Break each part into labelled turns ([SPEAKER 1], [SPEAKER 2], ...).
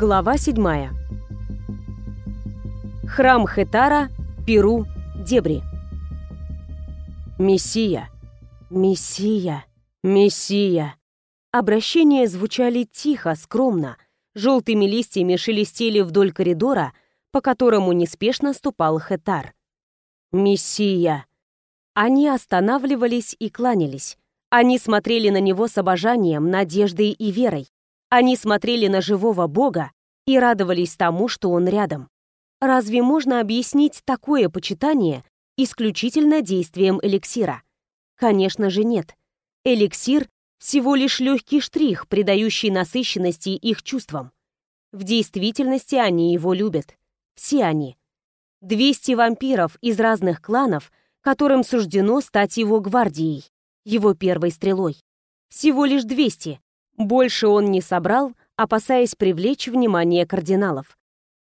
[SPEAKER 1] Глава 7. Храм Хетара, Перу, Дебри. Мессия, Мессия, Мессия. Обращения звучали тихо, скромно. Желтыми листьями шелестели вдоль коридора, по которому неспешно ступал Хетар. Мессия. Они останавливались и кланялись. Они смотрели на него с обожанием, надеждой и верой. Они смотрели на живого Бога и радовались тому, что он рядом. Разве можно объяснить такое почитание исключительно действием эликсира? Конечно же нет. Эликсир — всего лишь легкий штрих, придающий насыщенности их чувствам. В действительности они его любят. Все они. 200 вампиров из разных кланов, которым суждено стать его гвардией, его первой стрелой. Всего лишь 200, больше он не собрал, опасаясь привлечь внимание кардиналов.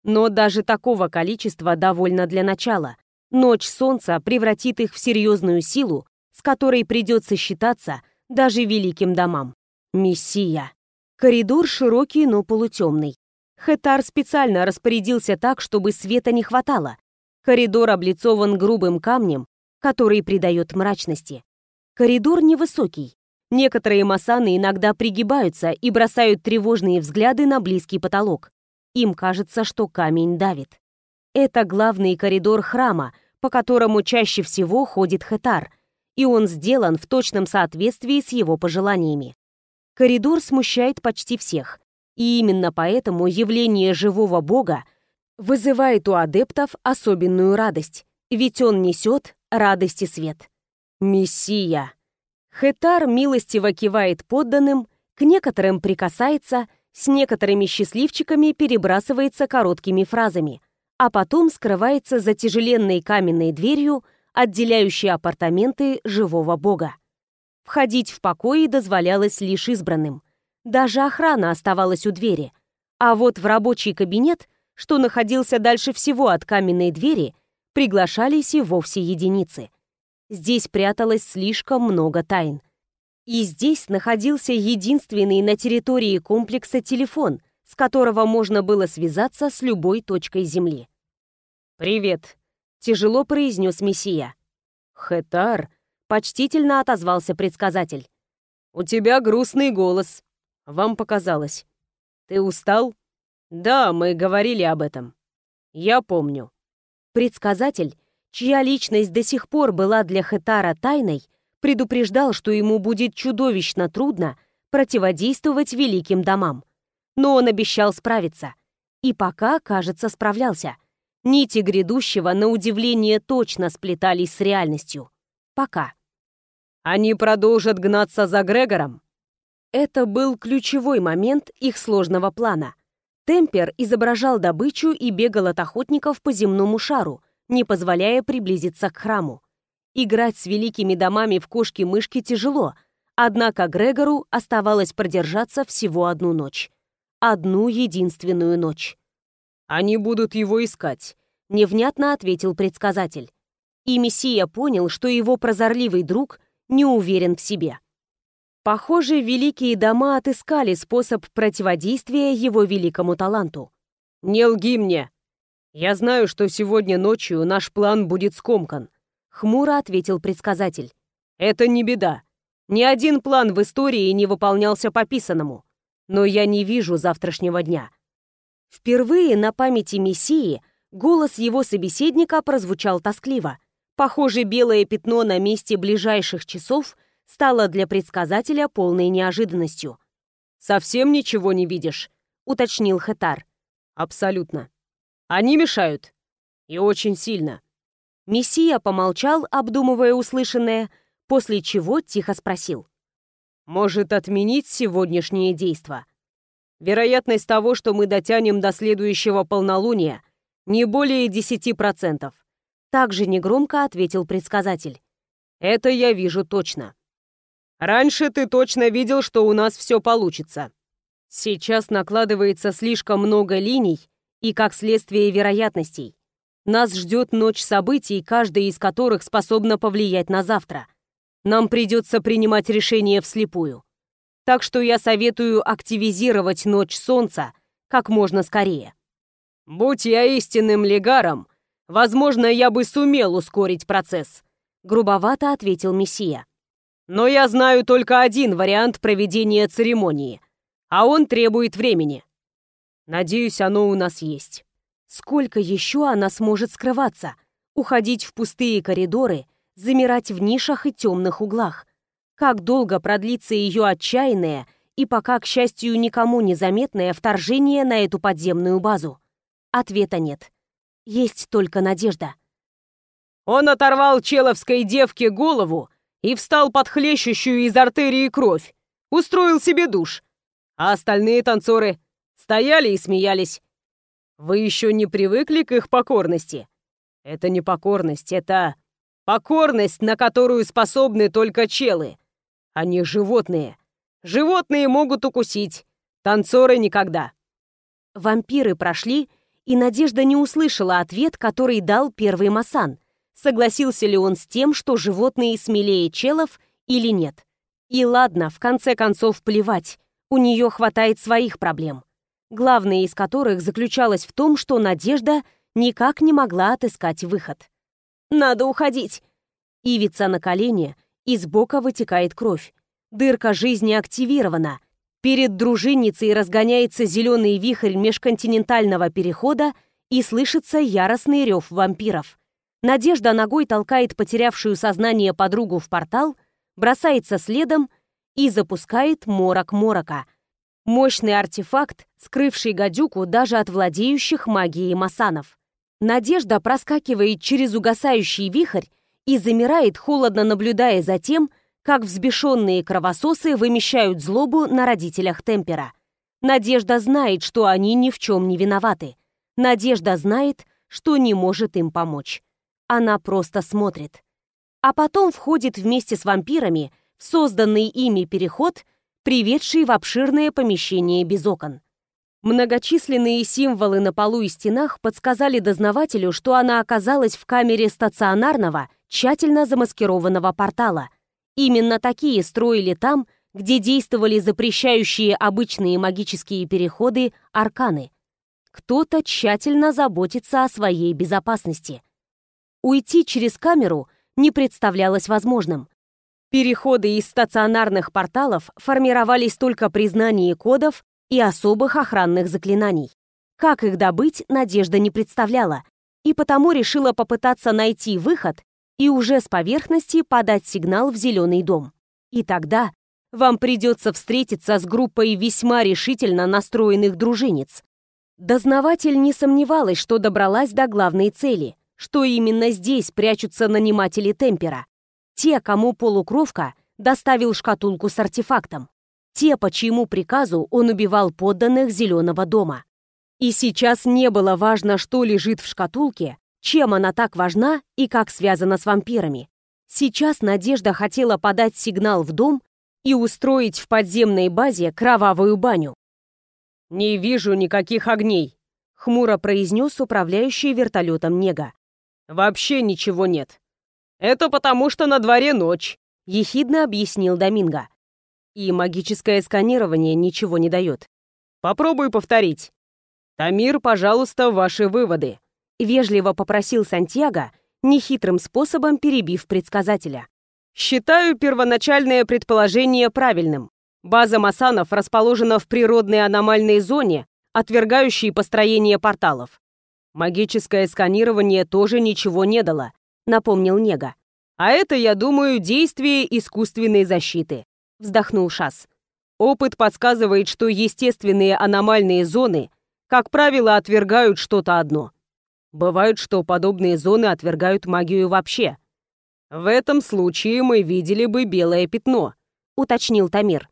[SPEAKER 1] Но даже такого количества довольно для начала. Ночь солнца превратит их в серьезную силу, с которой придется считаться даже великим домам. Мессия. Коридор широкий, но полутемный. Хетар специально распорядился так, чтобы света не хватало. Коридор облицован грубым камнем, который придает мрачности. Коридор невысокий, Некоторые масаны иногда пригибаются и бросают тревожные взгляды на близкий потолок. Им кажется, что камень давит. Это главный коридор храма, по которому чаще всего ходит хетар, и он сделан в точном соответствии с его пожеланиями. Коридор смущает почти всех, и именно поэтому явление живого бога вызывает у адептов особенную радость, ведь он несет радость и свет. Мессия. Хетар милостиво кивает подданным, к некоторым прикасается, с некоторыми счастливчиками перебрасывается короткими фразами, а потом скрывается за тяжеленной каменной дверью, отделяющей апартаменты живого бога. Входить в покои дозволялось лишь избранным. Даже охрана оставалась у двери. А вот в рабочий кабинет, что находился дальше всего от каменной двери, приглашались и вовсе единицы. Здесь пряталось слишком много тайн. И здесь находился единственный на территории комплекса телефон, с которого можно было связаться с любой точкой Земли. «Привет», — тяжело произнес Мессия. «Хетар», — почтительно отозвался предсказатель. «У тебя грустный голос. Вам показалось. Ты устал?» «Да, мы говорили об этом. Я помню». Предсказатель чья личность до сих пор была для Хетара тайной, предупреждал, что ему будет чудовищно трудно противодействовать великим домам. Но он обещал справиться. И пока, кажется, справлялся. Нити грядущего, на удивление, точно сплетались с реальностью. Пока. Они продолжат гнаться за Грегором? Это был ключевой момент их сложного плана. Темпер изображал добычу и бегал от охотников по земному шару, не позволяя приблизиться к храму. Играть с великими домами в кошки-мышки тяжело, однако Грегору оставалось продержаться всего одну ночь. Одну единственную ночь. «Они будут его искать», — невнятно ответил предсказатель. И Мессия понял, что его прозорливый друг не уверен в себе. Похоже, великие дома отыскали способ противодействия его великому таланту. «Не лги мне!» «Я знаю, что сегодня ночью наш план будет скомкан», — хмуро ответил предсказатель. «Это не беда. Ни один план в истории не выполнялся по писанному. Но я не вижу завтрашнего дня». Впервые на памяти Мессии голос его собеседника прозвучал тоскливо. Похоже, белое пятно на месте ближайших часов стало для предсказателя полной неожиданностью. «Совсем ничего не видишь?» — уточнил Хетар. «Абсолютно», они мешают. И очень сильно. Мессия помолчал, обдумывая услышанное, после чего тихо спросил. «Может, отменить сегодняшнее действо? Вероятность того, что мы дотянем до следующего полнолуния, не более 10%. Также негромко ответил предсказатель. «Это я вижу точно. Раньше ты точно видел, что у нас все получится. Сейчас накладывается слишком много линий, и, как следствие вероятностей, нас ждет ночь событий, каждая из которых способна повлиять на завтра. Нам придется принимать решение вслепую. Так что я советую активизировать ночь солнца как можно скорее.
[SPEAKER 2] «Будь я истинным легаром, возможно, я бы сумел ускорить процесс», — грубовато ответил Мессия. «Но я знаю только один вариант проведения церемонии, а он требует времени. Надеюсь, оно у нас есть».
[SPEAKER 1] Сколько еще она сможет скрываться? Уходить в пустые коридоры, замирать в нишах и темных углах? Как долго продлится ее отчаянное и пока, к счастью, никому незаметное вторжение на эту подземную базу? Ответа нет. Есть только надежда.
[SPEAKER 2] Он оторвал человской девке голову и встал под хлещущую из артерии кровь. Устроил себе душ. А остальные танцоры стояли и смеялись. Вы еще не привыкли к их покорности? Это не покорность, это покорность, на которую способны только челы. Они животные. Животные могут укусить, танцоры никогда.
[SPEAKER 1] Вампиры прошли, и Надежда не услышала ответ, который дал первый Масан. Согласился ли он с тем, что животные смелее челов или нет? И ладно, в конце концов, плевать. У нее хватает своих проблем главная из которых заключалась в том, что Надежда никак не могла отыскать выход. «Надо уходить!» Ивица на колени, из бока вытекает кровь. Дырка жизни активирована. Перед дружинницей разгоняется зеленый вихрь межконтинентального перехода и слышится яростный рев вампиров. Надежда ногой толкает потерявшую сознание подругу в портал, бросается следом и запускает морок морока — Мощный артефакт, скрывший гадюку даже от владеющих магией масанов. Надежда проскакивает через угасающий вихрь и замирает, холодно наблюдая за тем, как взбешенные кровососы вымещают злобу на родителях Темпера. Надежда знает, что они ни в чем не виноваты. Надежда знает, что не может им помочь. Она просто смотрит. А потом входит вместе с вампирами в созданный ими переход – приведший в обширное помещение без окон. Многочисленные символы на полу и стенах подсказали дознавателю, что она оказалась в камере стационарного, тщательно замаскированного портала. Именно такие строили там, где действовали запрещающие обычные магические переходы арканы. Кто-то тщательно заботится о своей безопасности. Уйти через камеру не представлялось возможным. Переходы из стационарных порталов формировались только при знании кодов и особых охранных заклинаний. Как их добыть, Надежда не представляла, и потому решила попытаться найти выход и уже с поверхности подать сигнал в зеленый дом. И тогда вам придется встретиться с группой весьма решительно настроенных дружинниц. Дознаватель не сомневалась, что добралась до главной цели, что именно здесь прячутся наниматели Темпера, те, кому полукровка доставил шкатулку с артефактом. Те, по чьему приказу он убивал подданных Зеленого дома. И сейчас не было важно, что лежит в шкатулке, чем она так важна и как связана с вампирами. Сейчас Надежда хотела подать сигнал в дом и устроить в подземной базе кровавую баню.
[SPEAKER 2] «Не вижу никаких огней», — хмуро произнес управляющий вертолетом Нега. «Вообще ничего нет. «Это потому, что на дворе ночь», — ехидно объяснил Доминго. «И магическое сканирование ничего не дает. Попробуй повторить. Тамир, пожалуйста, ваши выводы», — вежливо попросил Сантьяго, нехитрым способом перебив предсказателя. «Считаю первоначальное предположение правильным. База Масанов расположена в природной аномальной зоне, отвергающей построение порталов. Магическое сканирование тоже ничего не дало, напомнил Нега. «А это, я думаю, действие искусственной защиты», — вздохнул Шас. «Опыт подсказывает, что естественные аномальные зоны, как правило, отвергают что-то одно. Бывает, что подобные зоны отвергают магию вообще. В этом случае мы видели бы белое пятно», — уточнил Тамир.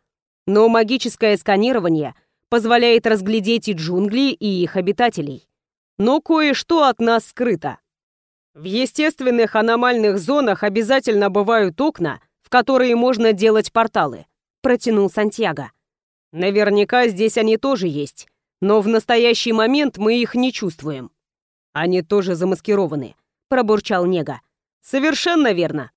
[SPEAKER 2] «Но магическое сканирование позволяет разглядеть и джунгли, и их обитателей. Но кое-что от нас скрыто. В естественных аномальных зонах обязательно бывают окна, в которые можно делать порталы, протянул Сантьяго. Наверняка здесь они тоже есть, но в настоящий момент мы их не чувствуем. Они тоже замаскированы, пробурчал Нега. Совершенно верно.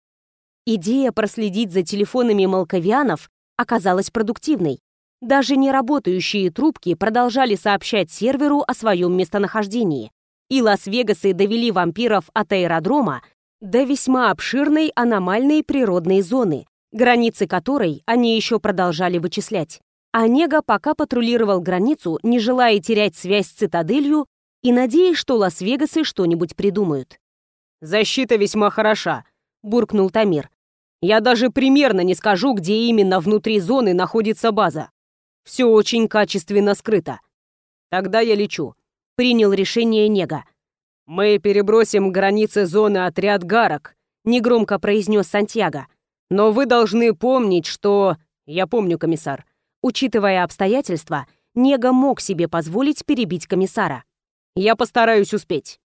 [SPEAKER 2] Идея проследить за телефонами молковианов оказалась продуктивной.
[SPEAKER 1] Даже неработающие трубки продолжали сообщать серверу о своем местонахождении, и Лас-Вегасы довели вампиров от аэродрома до весьма обширной аномальной природной зоны, границы которой они еще продолжали вычислять. Онега пока патрулировал границу, не желая терять связь с цитаделью и надеясь, что Лас-Вегасы что-нибудь придумают.
[SPEAKER 2] «Защита весьма хороша», — буркнул Тамир. «Я даже примерно не скажу, где именно внутри зоны находится база. Все очень качественно скрыто. Тогда я лечу», — принял решение Нега. «Мы перебросим границы зоны отряд гарок», — негромко произнес Сантьяго. «Но вы должны помнить, что...» «Я помню, комиссар».
[SPEAKER 1] Учитывая обстоятельства, Нега мог себе позволить перебить комиссара.
[SPEAKER 2] «Я постараюсь успеть».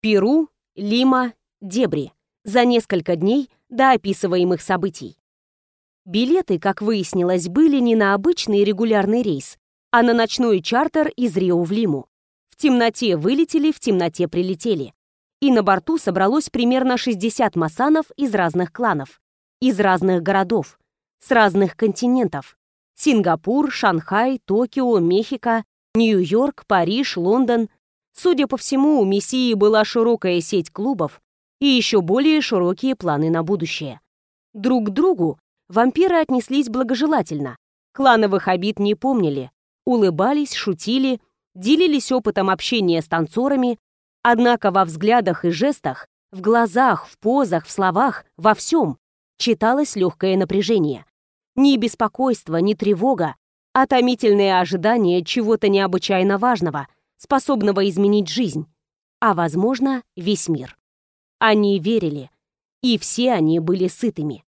[SPEAKER 1] Перу, Лима, Дебри. За несколько дней до описываемых событий. Билеты, как выяснилось, были не на обычный регулярный рейс, а на ночной чартер из Рио в Лиму. В темноте вылетели, в темноте прилетели. И на борту собралось примерно 60 масанов из разных кланов, из разных городов, с разных континентов. Сингапур, Шанхай, Токио, Мехико, Нью-Йорк, Париж, Лондон, Судя по всему, у Мессии была широкая сеть клубов и еще более широкие планы на будущее. Друг к другу вампиры отнеслись благожелательно, клановых обид не помнили, улыбались, шутили, делились опытом общения с танцорами, однако во взглядах и жестах, в глазах, в позах, в словах, во всем читалось легкое напряжение. Ни беспокойство, ни тревога, а томительное ожидание чего-то необычайно важного — способного изменить жизнь, а, возможно, весь мир. Они верили, и все они были сытыми.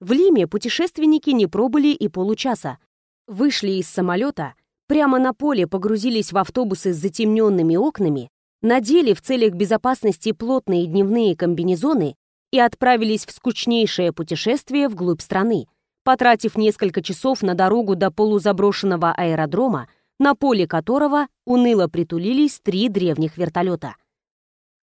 [SPEAKER 1] В Лиме путешественники не пробыли и получаса. Вышли из самолета, прямо на поле погрузились в автобусы с затемненными окнами, надели в целях безопасности плотные дневные комбинезоны и отправились в скучнейшее путешествие вглубь страны, потратив несколько часов на дорогу до полузаброшенного аэродрома, на поле которого уныло притулились три древних вертолета.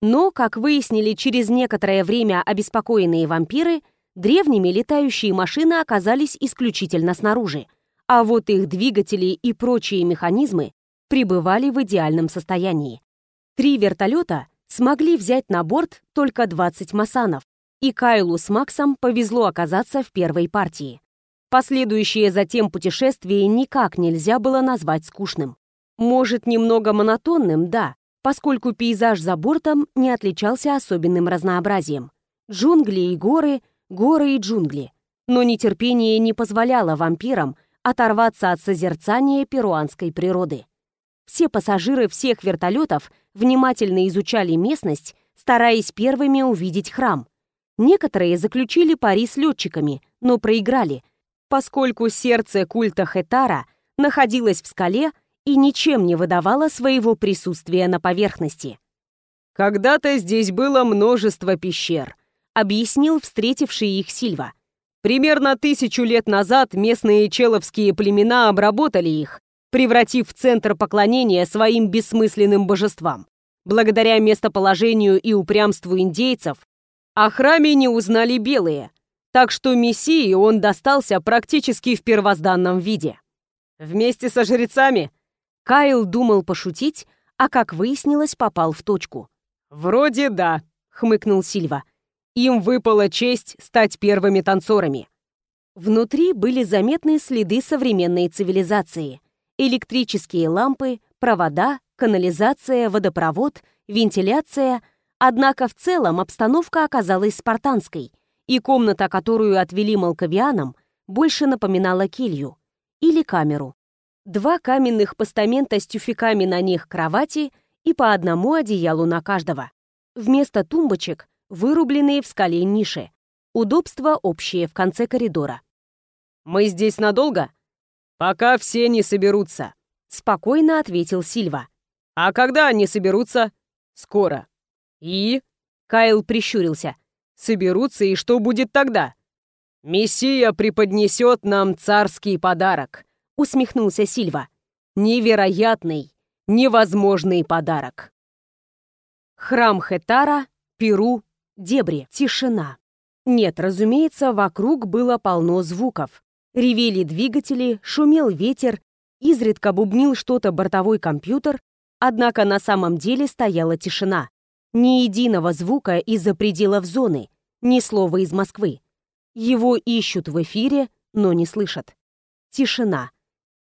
[SPEAKER 1] Но, как выяснили через некоторое время обеспокоенные вампиры, древними летающие машины оказались исключительно снаружи, а вот их двигатели и прочие механизмы пребывали в идеальном состоянии. Три вертолета смогли взять на борт только 20 масанов, и Кайлу с Максом повезло оказаться в первой партии. Последующее затем путешествие никак нельзя было назвать скучным. Может, немного монотонным, да, поскольку пейзаж за бортом не отличался особенным разнообразием. Джунгли и горы, горы и джунгли. Но нетерпение не позволяло вампирам оторваться от созерцания перуанской природы. Все пассажиры всех вертолетов внимательно изучали местность, стараясь первыми увидеть храм. Некоторые заключили пари с летчиками, но проиграли – поскольку сердце культа Хетара находилось в скале и ничем не выдавало своего присутствия на поверхности.
[SPEAKER 2] «Когда-то здесь было множество пещер», — объяснил встретивший их Сильва. «Примерно тысячу лет назад местные человские племена обработали их, превратив в центр поклонения своим бессмысленным божествам. Благодаря местоположению и упрямству индейцев о храме не узнали белые, так что Мессии он достался практически в первозданном виде. Вместе со жрецами
[SPEAKER 1] Кайл думал пошутить, а, как выяснилось, попал в точку.
[SPEAKER 2] «Вроде да», — хмыкнул Сильва. «Им выпала честь стать первыми танцорами».
[SPEAKER 1] Внутри были заметны следы современной цивилизации. Электрические лампы, провода, канализация, водопровод, вентиляция. Однако в целом обстановка оказалась спартанской — и комната, которую отвели молковианам, больше напоминала келью или камеру. Два каменных постамента с тюфяками на них кровати и по одному одеялу на каждого. Вместо тумбочек вырубленные в скале ниши. Удобства общие в конце коридора.
[SPEAKER 2] «Мы здесь надолго?» «Пока все не соберутся», —
[SPEAKER 1] спокойно ответил Сильва.
[SPEAKER 2] «А когда они соберутся?» «Скоро». «И?» — Кайл прищурился соберутся, и что будет тогда? Мессия преподнесет нам царский подарок, усмехнулся Сильва. Невероятный, невозможный подарок.
[SPEAKER 1] Храм Хетара, Перу, Дебри, тишина. Нет, разумеется, вокруг было полно звуков. Ревели двигатели, шумел ветер, изредка бубнил что-то бортовой компьютер, однако на самом деле стояла тишина. Ни единого звука из-за пределов зоны, ни слова из Москвы. Его ищут в эфире, но не слышат. Тишина.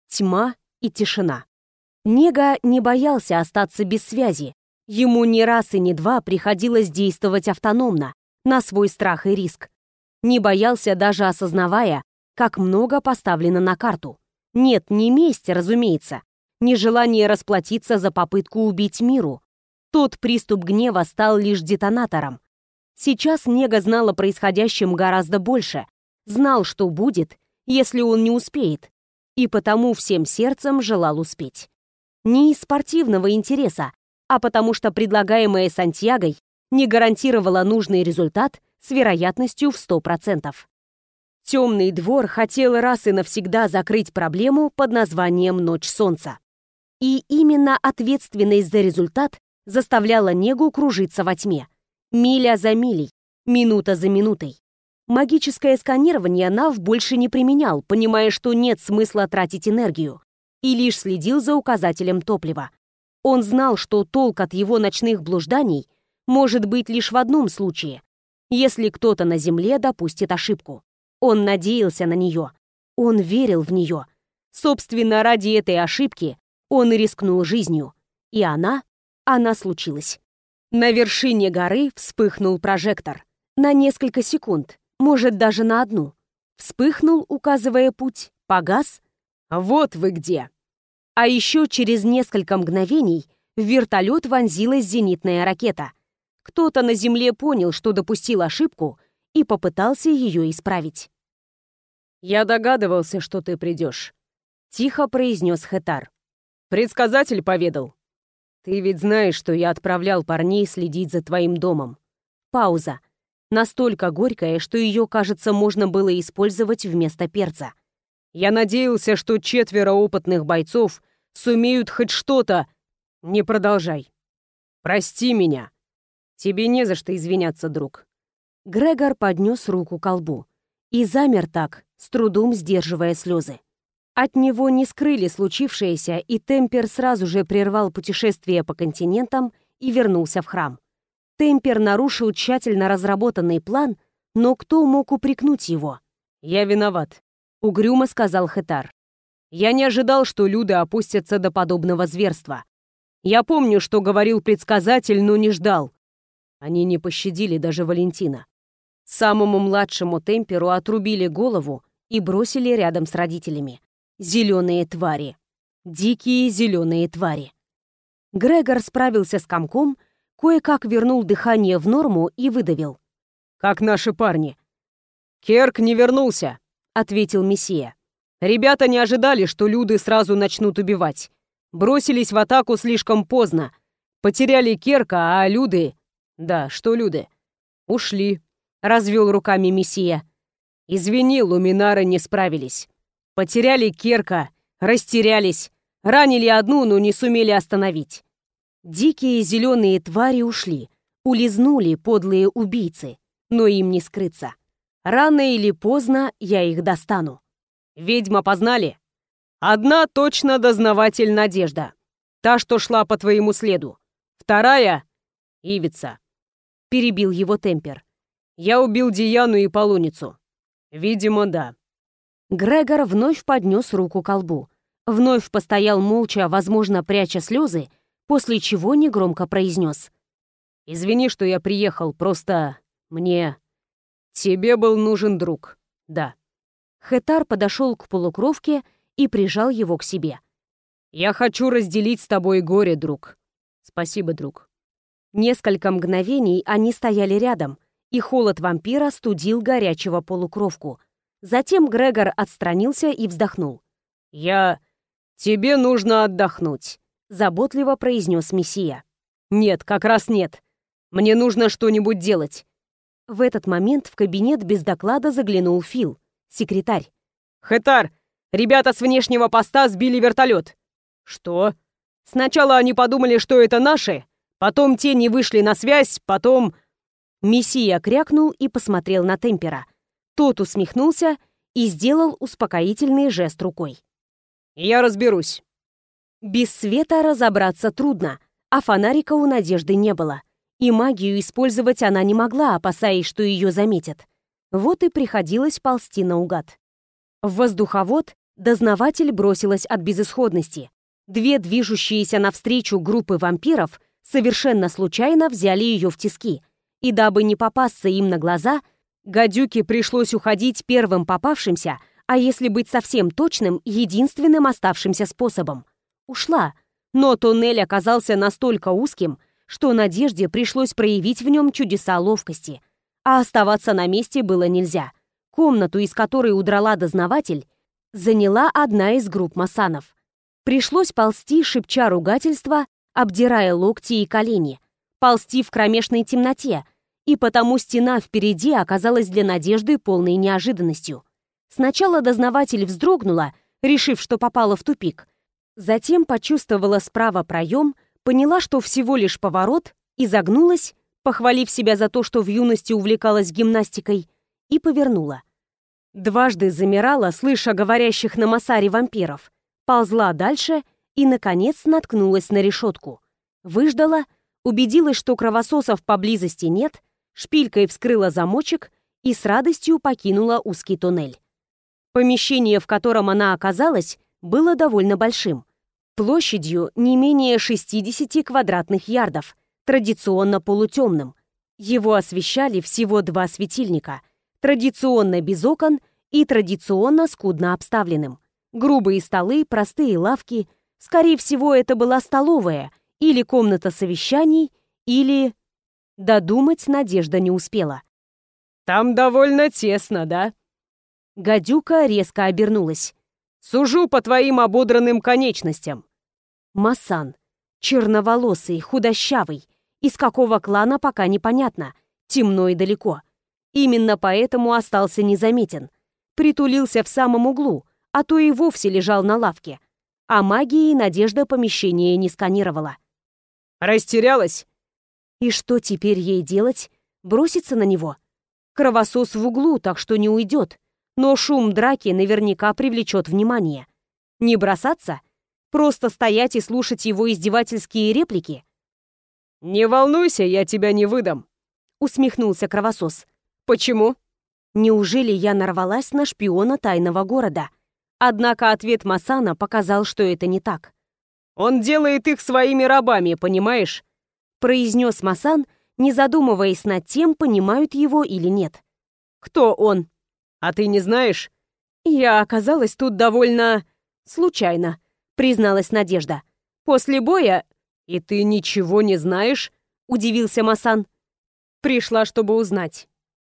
[SPEAKER 1] Тьма и тишина. Нега не боялся остаться без связи. Ему ни раз и ни два приходилось действовать автономно, на свой страх и риск. Не боялся даже осознавая, как много поставлено на карту. Нет, не месть, разумеется, не желание расплатиться за попытку убить миру. Тот приступ гнева стал лишь детонатором. Сейчас Нега знал о происходящем гораздо больше, знал, что будет, если он не успеет, и потому всем сердцем желал успеть. Не из спортивного интереса, а потому что предлагаемое Сантьягой не гарантировало нужный результат с вероятностью в 100%. Темный двор хотел раз и навсегда закрыть проблему под названием «Ночь солнца». И именно ответственность за результат заставляла Негу кружиться во тьме. Миля за милей, минута за минутой. Магическое сканирование Нав больше не применял, понимая, что нет смысла тратить энергию, и лишь следил за указателем топлива. Он знал, что толк от его ночных блужданий может быть лишь в одном случае, если кто-то на Земле допустит ошибку. Он надеялся на нее. Он верил в нее. Собственно, ради этой ошибки он и рискнул жизнью. И она, она случилась. На вершине горы вспыхнул прожектор. На несколько секунд, может, даже на одну. Вспыхнул, указывая путь, погас. Вот вы где. А еще через несколько мгновений в вертолет вонзилась зенитная ракета. Кто-то на земле понял, что допустил ошибку, и попытался ее исправить.
[SPEAKER 2] «Я догадывался, что ты придешь», — тихо произнес Хетар. «Предсказатель поведал. Ты ведь знаешь, что я отправлял парней следить за твоим домом».
[SPEAKER 1] Пауза. Настолько горькая, что ее, кажется, можно было использовать вместо перца.
[SPEAKER 2] «Я надеялся, что четверо опытных бойцов сумеют хоть что-то...» «Не продолжай. Прости меня. Тебе не за что извиняться, друг».
[SPEAKER 1] Грегор поднес руку к колбу и замер так, с трудом сдерживая слезы. От него не скрыли случившееся, и Темпер сразу же прервал путешествие по континентам и вернулся в храм. Темпер нарушил тщательно разработанный план, но кто мог упрекнуть его?
[SPEAKER 2] «Я виноват», — угрюмо сказал Хетар. «Я не ожидал, что люди опустятся до подобного зверства. Я помню, что говорил предсказатель, но не ждал. Они не пощадили даже Валентина. Самому младшему Темперу отрубили голову и бросили рядом с родителями. Зеленые твари. Дикие зеленые твари.
[SPEAKER 1] Грегор справился с комком, кое-как вернул дыхание в норму и выдавил.
[SPEAKER 2] «Как наши парни?» «Керк не вернулся», — ответил Мессия. «Ребята не ожидали, что люди сразу начнут убивать. Бросились в атаку слишком поздно. Потеряли Керка, а люди... Да, что люди? Ушли», — развел руками Мессия. Извини, луминары не справились. Потеряли Керка, растерялись, ранили одну, но не сумели остановить.
[SPEAKER 1] Дикие зеленые твари ушли, улизнули подлые убийцы, но им не скрыться. Рано или поздно я их достану.
[SPEAKER 2] Ведьма познали? Одна точно дознаватель Надежда. Та, что шла по твоему следу. Вторая — Ивица. Перебил его темпер. Я убил Дияну и Полуницу. «Видимо, да».
[SPEAKER 1] Грегор вновь поднес руку к колбу. Вновь постоял молча, возможно, пряча слезы, после чего негромко произнес.
[SPEAKER 2] «Извини, что я приехал, просто мне... Тебе был нужен друг, да».
[SPEAKER 1] Хетар подошел к полукровке и прижал его к себе.
[SPEAKER 2] «Я хочу разделить с тобой горе, друг. Спасибо, друг».
[SPEAKER 1] Несколько мгновений они стояли рядом, и холод вампира студил горячего полукровку. Затем Грегор отстранился и вздохнул.
[SPEAKER 2] «Я... тебе нужно отдохнуть», —
[SPEAKER 1] заботливо произнес Мессия.
[SPEAKER 2] «Нет, как раз нет. Мне нужно что-нибудь делать».
[SPEAKER 1] В этот момент в кабинет без доклада заглянул Фил, секретарь.
[SPEAKER 2] «Хетар, ребята с внешнего поста сбили вертолет». «Что?» «Сначала они подумали, что это наши, потом те не вышли на связь, потом...»
[SPEAKER 1] Мессия крякнул и посмотрел на Темпера. Тот усмехнулся и сделал успокоительный жест рукой.
[SPEAKER 2] «Я разберусь».
[SPEAKER 1] Без света разобраться трудно, а фонарика у Надежды не было. И магию использовать она не могла, опасаясь, что ее заметят. Вот и приходилось ползти наугад. В воздуховод дознаватель бросилась от безысходности. Две движущиеся навстречу группы вампиров совершенно случайно взяли ее в тиски. И дабы не попасться им на глаза, гадюке пришлось уходить первым попавшимся, а если быть совсем точным, единственным оставшимся способом. Ушла, но туннель оказался настолько узким, что Надежде пришлось проявить в нем чудеса ловкости. А оставаться на месте было нельзя. Комнату, из которой удрала дознаватель, заняла одна из групп масанов. Пришлось ползти, шепча ругательства, обдирая локти и колени, ползти в кромешной темноте, и потому стена впереди оказалась для Надежды полной неожиданностью. Сначала дознаватель вздрогнула, решив, что попала в тупик. Затем почувствовала справа проем, поняла, что всего лишь поворот, и загнулась, похвалив себя за то, что в юности увлекалась гимнастикой, и повернула. Дважды замирала, слыша говорящих на Масаре вампиров, ползла дальше и, наконец, наткнулась на решетку. Выждала, убедилась, что кровососов поблизости нет, шпилькой вскрыла замочек и с радостью покинула узкий туннель. Помещение, в котором она оказалась, было довольно большим. Площадью не менее 60 квадратных ярдов, традиционно полутемным. Его освещали всего два светильника, традиционно без окон и традиционно скудно обставленным. Грубые столы, простые лавки. Скорее всего, это была столовая или комната совещаний, или... Додумать Надежда не успела.
[SPEAKER 2] «Там довольно тесно, да?»
[SPEAKER 1] Гадюка резко обернулась.
[SPEAKER 2] Сужу по твоим ободранным конечностям.
[SPEAKER 1] Масан. Черноволосый, худощавый. Из какого клана пока непонятно. Темно и далеко. Именно поэтому остался незаметен. Притулился в самом углу, а то и вовсе лежал на лавке. А магией Надежда помещение не сканировала.
[SPEAKER 2] «Растерялась?»
[SPEAKER 1] И что теперь ей делать? Броситься на него? Кровосос в углу, так что не уйдет но шум драки наверняка привлечет внимание. Не бросаться? Просто стоять и слушать его издевательские реплики?
[SPEAKER 2] «Не волнуйся, я тебя не выдам», —
[SPEAKER 1] усмехнулся кровосос.
[SPEAKER 2] «Почему?»
[SPEAKER 1] Неужели я нарвалась на шпиона тайного города? Однако ответ Масана показал, что это не так.
[SPEAKER 2] «Он делает их своими рабами, понимаешь?»
[SPEAKER 1] произнес Масан, не задумываясь над тем, понимают его или нет.
[SPEAKER 2] «Кто он?» А ты не знаешь?
[SPEAKER 1] Я оказалась тут довольно... случайно, призналась Надежда. После боя...
[SPEAKER 2] И ты ничего не знаешь?
[SPEAKER 1] Удивился Масан.
[SPEAKER 2] Пришла, чтобы узнать.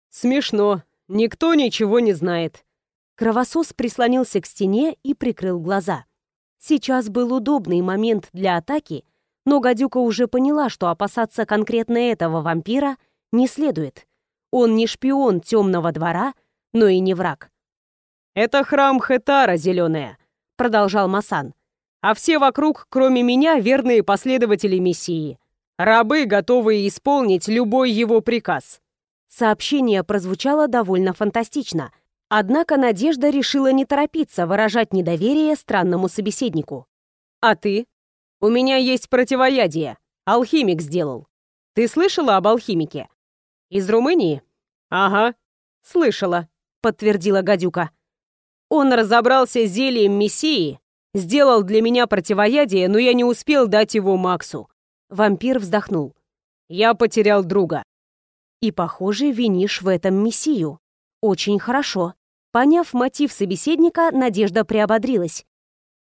[SPEAKER 2] Смешно. Никто ничего не знает.
[SPEAKER 1] Кровосос прислонился к стене и прикрыл глаза. Сейчас был удобный момент для атаки, но гадюка уже поняла, что опасаться конкретно этого вампира не следует. Он не шпион темного двора но и не враг.
[SPEAKER 2] «Это храм Хетара, зеленая», — продолжал Масан. «А все вокруг, кроме меня, верные последователи Мессии. Рабы, готовые исполнить любой его приказ».
[SPEAKER 1] Сообщение прозвучало довольно фантастично, однако Надежда решила не торопиться выражать недоверие странному собеседнику.
[SPEAKER 2] «А ты? У меня есть противоядие. Алхимик сделал. Ты слышала об алхимике? Из Румынии? Ага, слышала подтвердила гадюка. Он разобрался с зельем мессии, сделал для меня противоядие, но я не успел дать его Максу. Вампир вздохнул. Я потерял друга.
[SPEAKER 1] И, похоже, винишь в этом мессию. Очень хорошо. Поняв мотив собеседника, Надежда приободрилась.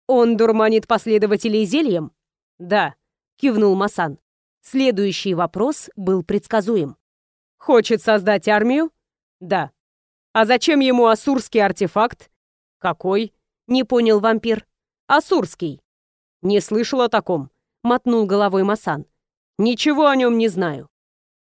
[SPEAKER 2] «Он дурманит последователей зельем?» «Да», — кивнул Масан. Следующий вопрос был предсказуем. «Хочет создать армию?» «Да». А зачем ему асурский артефакт? Какой? Не понял вампир. Асурский. Не слышал о таком. Мотнул головой Масан. Ничего о нем не знаю.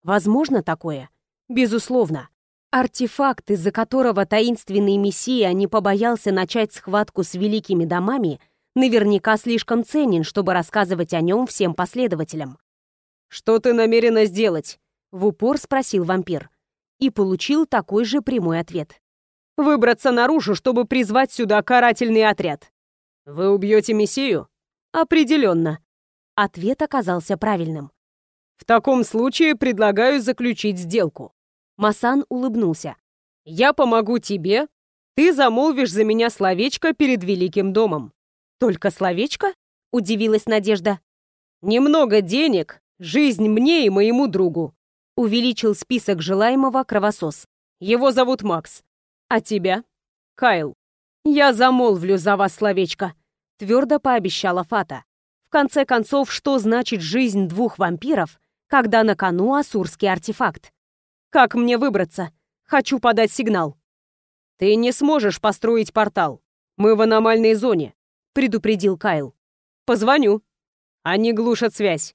[SPEAKER 1] Возможно такое? Безусловно. Артефакт, из-за которого таинственный мессия не побоялся начать схватку с великими домами, наверняка слишком ценен, чтобы рассказывать о нем всем последователям.
[SPEAKER 2] «Что ты намерена сделать?»
[SPEAKER 1] — в упор спросил вампир и получил такой же прямой ответ.
[SPEAKER 2] Выбраться наружу, чтобы призвать сюда карательный отряд. Вы убьете Мессию? Определенно. Ответ оказался правильным. В таком случае предлагаю заключить сделку. Масан улыбнулся. Я помогу тебе. Ты замолвишь за меня словечко перед Великим домом. Только словечко? Удивилась Надежда. Немного денег, жизнь мне и моему другу. Увеличил список желаемого кровосос. Его зовут Макс. А тебя? Кайл. Я замолвлю за вас словечко. Твердо пообещала Фата. В конце концов, что значит жизнь двух вампиров, когда на кону асурский артефакт? Как мне выбраться? Хочу подать сигнал. Ты не сможешь построить портал. Мы в аномальной зоне, предупредил Кайл. Позвоню. Они глушат связь.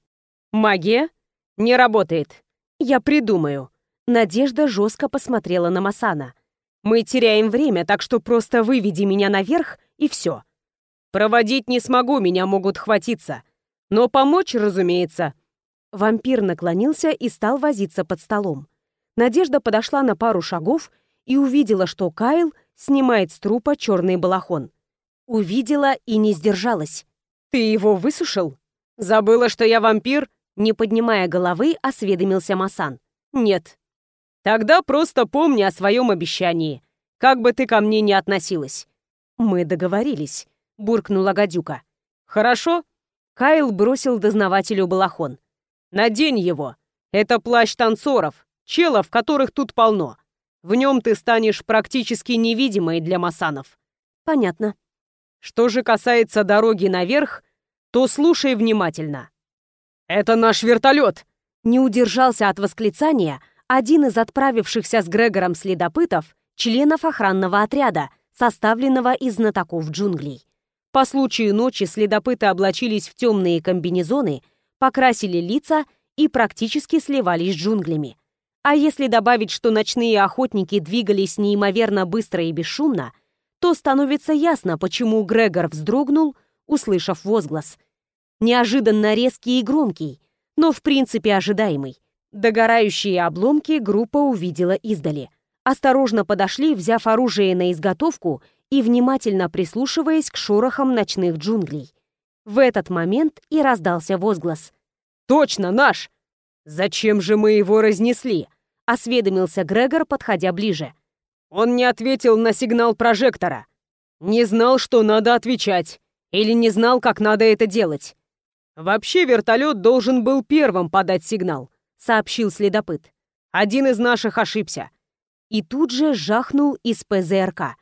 [SPEAKER 2] Магия? Не работает. Я придумаю. Надежда жестко посмотрела на Масана. Мы теряем время, так что просто выведи меня наверх и все. Проводить не смогу, меня могут хватиться. Но помочь, разумеется. Вампир наклонился и стал возиться под столом. Надежда подошла на пару шагов и увидела, что Кайл снимает с трупа черный балахон. Увидела и не сдержалась. «Ты его высушил?» «Забыла, что я вампир?» Не поднимая головы, осведомился Масан. «Нет». «Тогда просто помни о своем обещании, как бы ты ко мне ни относилась». «Мы договорились», — буркнула гадюка. «Хорошо». Кайл бросил дознавателю балахон. «Надень его. Это плащ танцоров, челов, которых тут полно. В нем ты станешь практически невидимой для масанов». «Понятно». «Что же касается дороги наверх, то слушай внимательно. «Это наш вертолет!» Не удержался от восклицания один из отправившихся с Грегором следопытов, членов охранного отряда, составленного из знатоков джунглей. По случаю ночи следопыты облачились в темные комбинезоны, покрасили лица и практически сливались с джунглями. А если добавить, что ночные охотники двигались неимоверно быстро и бесшумно, то становится ясно, почему Грегор вздрогнул, услышав возглас. Неожиданно резкий и громкий, но в принципе ожидаемый. Догорающие обломки группа увидела издали. Осторожно подошли, взяв оружие на изготовку и внимательно прислушиваясь к шорохам ночных джунглей. В этот момент и раздался возглас. «Точно наш! Зачем же мы его разнесли?» — осведомился Грегор, подходя ближе. «Он не ответил на сигнал прожектора. Не знал, что надо отвечать. Или не знал, как надо это делать. «Вообще вертолет должен был первым подать сигнал», — сообщил следопыт. «Один из наших ошибся». И тут же жахнул из ПЗРК.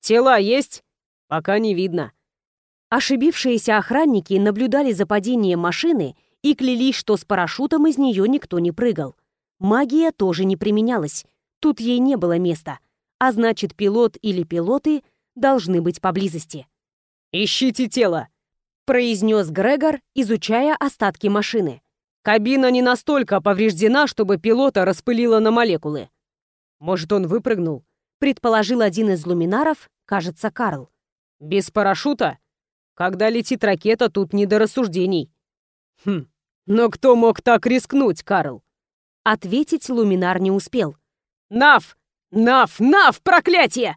[SPEAKER 2] «Тела есть?» «Пока не видно». Ошибившиеся охранники наблюдали за падением машины и клялись, что с парашютом из нее никто не прыгал. Магия тоже не применялась. Тут ей не было места. А значит, пилот или пилоты должны быть поблизости. «Ищите тело!» Произнес Грегор, изучая остатки машины. Кабина не настолько повреждена, чтобы пилота распылило на молекулы. Может, он выпрыгнул? Предположил один из луминаров, кажется, Карл. Без парашюта? Когда летит ракета, тут не до рассуждений. Хм, но кто мог так рискнуть, Карл? Ответить луминар не успел. «Нав! Нав! Нав! Проклятие!»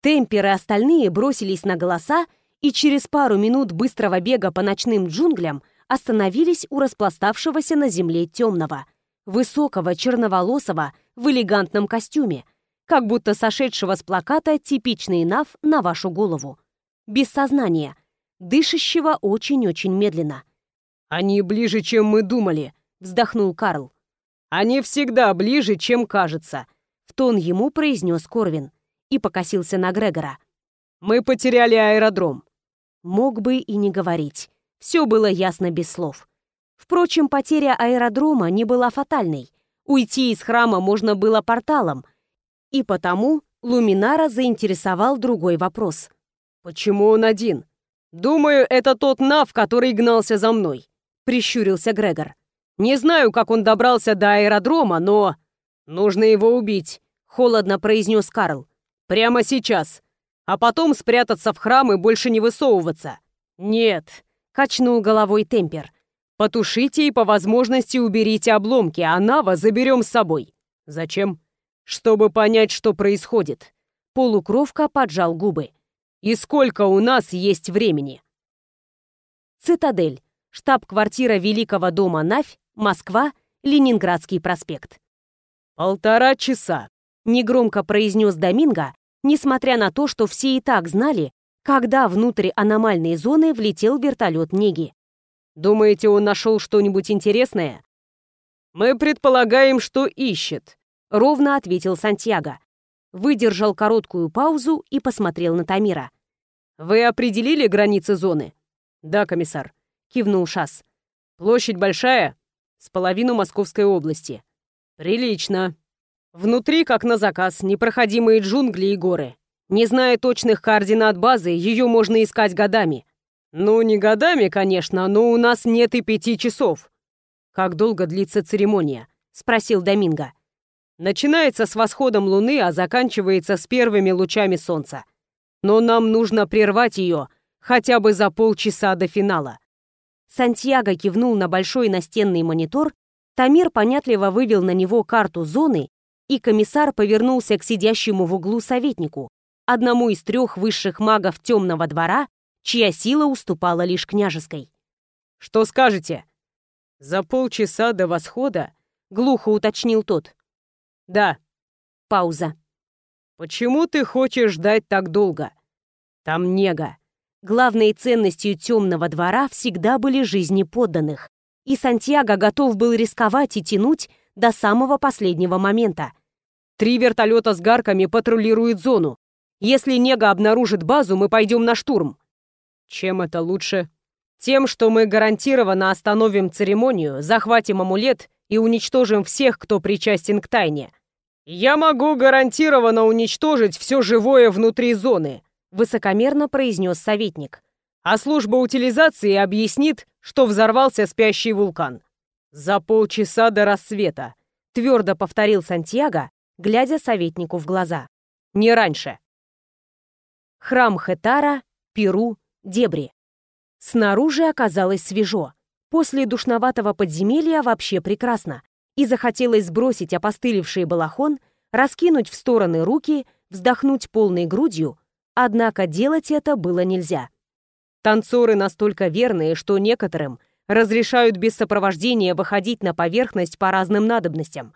[SPEAKER 2] Темпер и остальные бросились на голоса, и через пару минут быстрого бега по ночным джунглям остановились у распластавшегося на земле темного, высокого, черноволосого, в элегантном костюме, как будто сошедшего с плаката «Типичный нав на вашу голову». Без сознания, дышащего очень-очень медленно. «Они ближе, чем мы думали», — вздохнул Карл. «Они всегда ближе, чем кажется», — в тон ему произнес Корвин и покосился на Грегора. «Мы потеряли аэродром. Мог бы и не говорить. Все было ясно без слов. Впрочем, потеря аэродрома не была фатальной. Уйти из храма можно было порталом. И потому Луминара заинтересовал другой вопрос. «Почему он один?» «Думаю, это тот Нав, который гнался за мной», — прищурился Грегор. «Не знаю, как он добрался до аэродрома, но...» «Нужно его убить», — холодно произнес Карл. «Прямо сейчас а потом спрятаться в храм и больше не высовываться. Нет, качнул головой Темпер. Потушите и по возможности уберите обломки, а Нава заберем с собой. Зачем? Чтобы понять, что происходит.
[SPEAKER 1] Полукровка поджал губы.
[SPEAKER 2] «И сколько у нас есть времени?»
[SPEAKER 1] Цитадель. Штаб-квартира Великого дома Навь, Москва, Ленинградский проспект.
[SPEAKER 2] «Полтора часа», —
[SPEAKER 1] негромко произнес Доминго, несмотря на то, что все и так знали, когда внутрь аномальной зоны влетел вертолет Неги.
[SPEAKER 2] «Думаете, он нашел что-нибудь интересное?» «Мы предполагаем, что ищет», —
[SPEAKER 1] ровно ответил Сантьяго. Выдержал короткую паузу и посмотрел на Тамира.
[SPEAKER 2] «Вы определили границы зоны?»
[SPEAKER 1] «Да, комиссар», — кивнул Шас.
[SPEAKER 2] «Площадь большая?»
[SPEAKER 1] «С половину Московской области».
[SPEAKER 2] «Прилично. Внутри, как на заказ, непроходимые джунгли и горы. Не зная точных координат базы, ее можно искать годами. Ну, не годами, конечно, но у нас нет и пяти часов.
[SPEAKER 1] Как долго длится церемония? Спросил Доминго.
[SPEAKER 2] Начинается с восходом луны, а заканчивается с первыми лучами солнца. Но нам нужно прервать ее хотя бы за полчаса до финала.
[SPEAKER 1] Сантьяго кивнул на большой настенный монитор, Тамир понятливо вывел на него карту зоны, и комиссар повернулся к сидящему в углу советнику, одному из трех высших магов темного двора, чья сила уступала лишь княжеской.
[SPEAKER 2] «Что скажете?» «За полчаса до восхода?» — глухо уточнил тот. «Да».
[SPEAKER 1] Пауза.
[SPEAKER 2] «Почему ты хочешь ждать так долго?» «Там нега».
[SPEAKER 1] Главной ценностью темного двора всегда были жизни подданных, и Сантьяго готов был рисковать и тянуть до самого последнего момента.
[SPEAKER 2] «Три вертолета с гарками патрулируют зону. Если Нега обнаружит базу, мы пойдем на штурм. Чем это лучше? Тем, что мы гарантированно остановим церемонию, захватим амулет и уничтожим всех, кто причастен к тайне. Я могу гарантированно уничтожить все живое внутри зоны,
[SPEAKER 1] высокомерно произнес советник.
[SPEAKER 2] А служба утилизации объяснит, что взорвался спящий вулкан. За полчаса до рассвета, твердо повторил Сантьяго, глядя советнику в глаза. Не раньше.
[SPEAKER 1] Храм Хетара, Перу, Дебри. Снаружи оказалось свежо. После душноватого подземелья вообще прекрасно. И захотелось сбросить опостылевший балахон, раскинуть в стороны руки, вздохнуть полной грудью, однако делать это было нельзя.
[SPEAKER 2] Танцоры настолько верные, что некоторым разрешают без сопровождения выходить на поверхность по разным надобностям.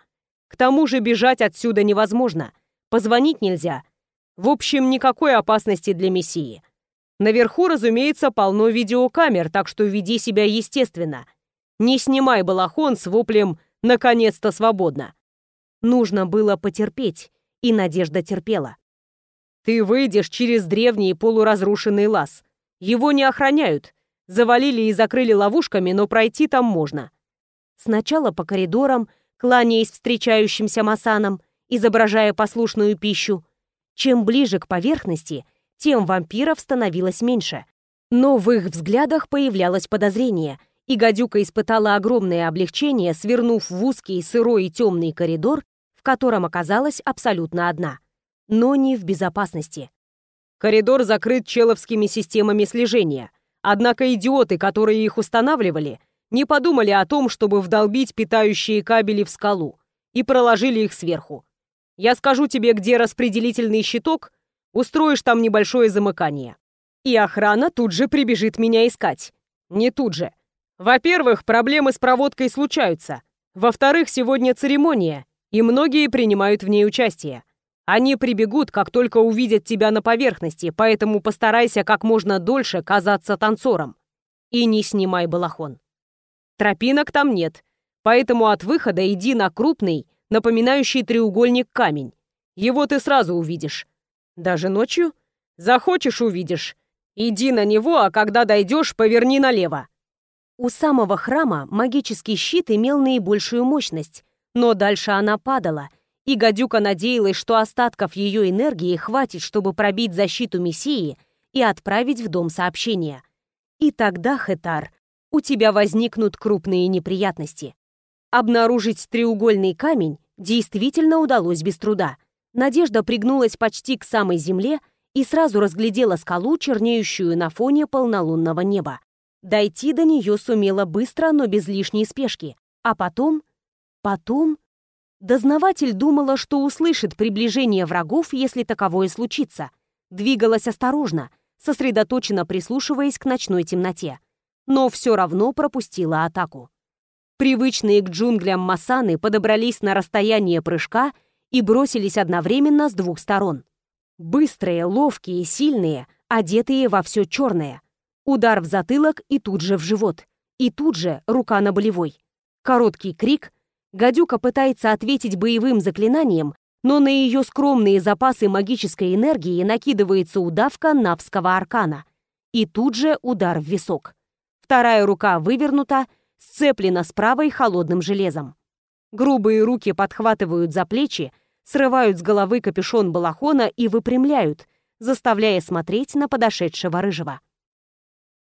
[SPEAKER 2] К тому же бежать отсюда невозможно. Позвонить нельзя, в общем, никакой опасности для Мессии. Наверху, разумеется, полно видеокамер, так что веди себя естественно. Не снимай балахон с воплем «наконец-то свободно».
[SPEAKER 1] Нужно было потерпеть, и Надежда терпела.
[SPEAKER 2] Ты выйдешь через древний полуразрушенный лаз. Его не охраняют. Завалили и закрыли ловушками, но пройти там можно.
[SPEAKER 1] Сначала по коридорам, кланяясь встречающимся масанам, изображая послушную пищу, чем ближе к поверхности, тем вампиров становилось меньше. Но в их взглядах появлялось подозрение, и гадюка испытала огромное облегчение, свернув в узкий, сырой и темный коридор, в котором оказалась абсолютно одна. Но не в безопасности.
[SPEAKER 2] Коридор закрыт человскими системами слежения. Однако идиоты, которые их устанавливали, не подумали о том, чтобы вдолбить питающие кабели в скалу, и проложили их сверху. Я скажу тебе, где распределительный щиток, устроишь там небольшое замыкание. И охрана тут же прибежит меня искать. Не тут же. Во-первых, проблемы с проводкой случаются. Во-вторых, сегодня церемония, и многие принимают в ней участие. Они прибегут, как только увидят тебя на поверхности, поэтому постарайся как можно дольше казаться танцором. И не снимай балахон. Тропинок там нет, поэтому от выхода иди на крупный, напоминающий треугольник камень. Его ты сразу увидишь. Даже ночью? Захочешь — увидишь. Иди на него, а когда дойдешь, поверни налево.
[SPEAKER 1] У самого храма магический щит имел наибольшую мощность, но дальше она падала, и гадюка надеялась, что остатков ее энергии хватит, чтобы пробить защиту Мессии и отправить в дом сообщения. И тогда, Хетар, у тебя возникнут крупные неприятности. Обнаружить треугольный камень действительно удалось без труда. Надежда пригнулась почти к самой земле и сразу разглядела скалу, чернеющую на фоне полнолунного неба. Дойти до нее сумела быстро, но без лишней спешки. А потом... Потом... Дознаватель думала, что услышит приближение врагов, если таковое случится. Двигалась осторожно, сосредоточенно прислушиваясь к ночной темноте. Но все равно пропустила атаку. Привычные к джунглям масаны подобрались на расстояние прыжка и бросились одновременно с двух сторон. Быстрые, ловкие, сильные, одетые во все черное. Удар в затылок и тут же в живот. И тут же рука на болевой. Короткий крик. Гадюка пытается ответить боевым заклинанием, но на ее скромные запасы магической энергии накидывается удавка навского аркана. И тут же удар в висок. Вторая рука вывернута, сцеплена с правой холодным железом. Грубые руки подхватывают за плечи, срывают с головы капюшон балахона и выпрямляют, заставляя смотреть на подошедшего рыжего.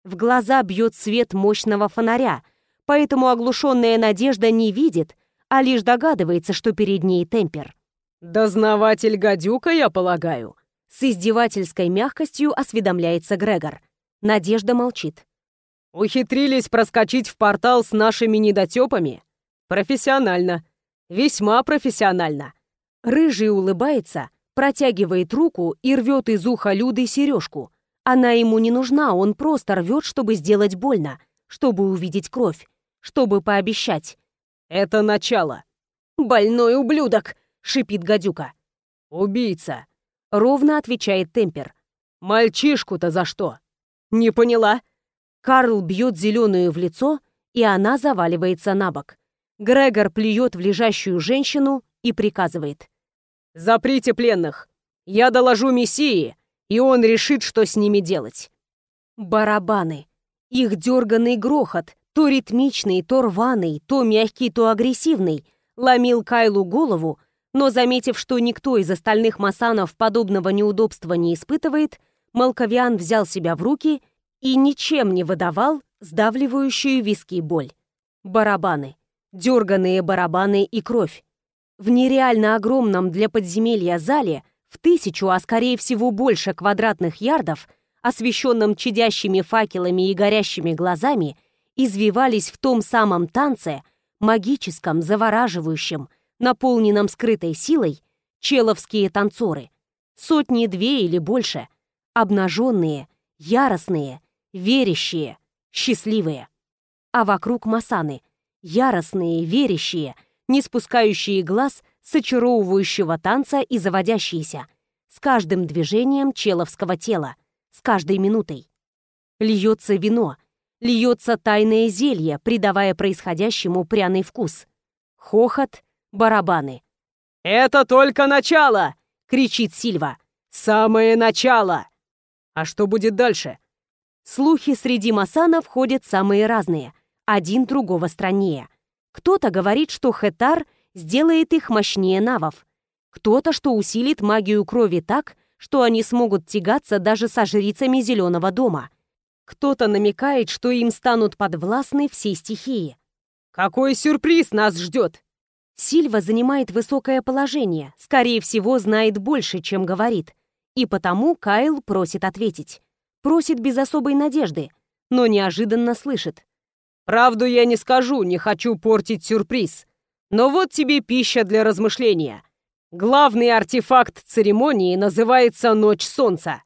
[SPEAKER 1] В глаза бьет свет мощного фонаря, поэтому оглушенная Надежда не видит, а лишь догадывается, что перед ней темпер.
[SPEAKER 2] «Дознаватель гадюка, я полагаю?»
[SPEAKER 1] С издевательской мягкостью осведомляется Грегор. Надежда молчит.
[SPEAKER 2] «Ухитрились проскочить в портал с нашими недотепами? Профессионально. Весьма профессионально».
[SPEAKER 1] Рыжий улыбается, протягивает руку и рвет из уха Люды сережку. Она ему не нужна, он просто рвет, чтобы сделать больно, чтобы увидеть кровь, чтобы пообещать.
[SPEAKER 2] «Это начало».
[SPEAKER 1] «Больной ублюдок!» шипит гадюка.
[SPEAKER 2] «Убийца», —
[SPEAKER 1] ровно отвечает Темпер.
[SPEAKER 2] «Мальчишку-то за что?»
[SPEAKER 1] «Не поняла». Карл бьет зеленую в лицо, и она заваливается на бок. Грегор плюет в лежащую женщину и приказывает.
[SPEAKER 2] «Заприте пленных! Я доложу Мессии, и он решит, что с ними делать».
[SPEAKER 1] Барабаны. Их дерганный грохот, то ритмичный, то рваный, то мягкий, то агрессивный, ломил Кайлу голову, но, заметив, что никто из остальных масанов подобного неудобства не испытывает, Малковиан взял себя в руки и ничем не выдавал сдавливающую виски боль. Барабаны. Дерганные барабаны и кровь. В нереально огромном для подземелья зале, в тысячу, а скорее всего больше квадратных ярдов, освещенном чадящими факелами и горящими глазами, извивались в том самом танце, магическом, завораживающем, наполненном скрытой силой, человские танцоры. Сотни-две или больше. Обнаженные, яростные, верящие, счастливые. А вокруг масаны. Яростные, верящие, не спускающие глаз с очаровывающего танца и заводящиеся. С каждым движением человского тела. С каждой минутой. Льется вино. Льется тайное зелье, придавая происходящему пряный вкус. Хохот, барабаны.
[SPEAKER 2] «Это только начало!»
[SPEAKER 1] — кричит Сильва.
[SPEAKER 2] «Самое начало!» «А что будет дальше?»
[SPEAKER 1] Слухи среди масанов ходят самые разные, один другого страннее. Кто-то говорит, что Хетар сделает их мощнее навов. Кто-то, что усилит магию крови так, что они смогут тягаться даже со жрицами Зеленого дома. Кто-то намекает, что им станут подвластны все стихии.
[SPEAKER 2] «Какой сюрприз нас ждет?»
[SPEAKER 1] Сильва занимает высокое положение, скорее всего, знает больше, чем говорит. И потому Кайл просит ответить. Просит без особой надежды, но неожиданно слышит.
[SPEAKER 2] «Правду я не скажу, не хочу портить сюрприз. Но вот тебе пища для размышления. Главный артефакт церемонии называется «Ночь солнца».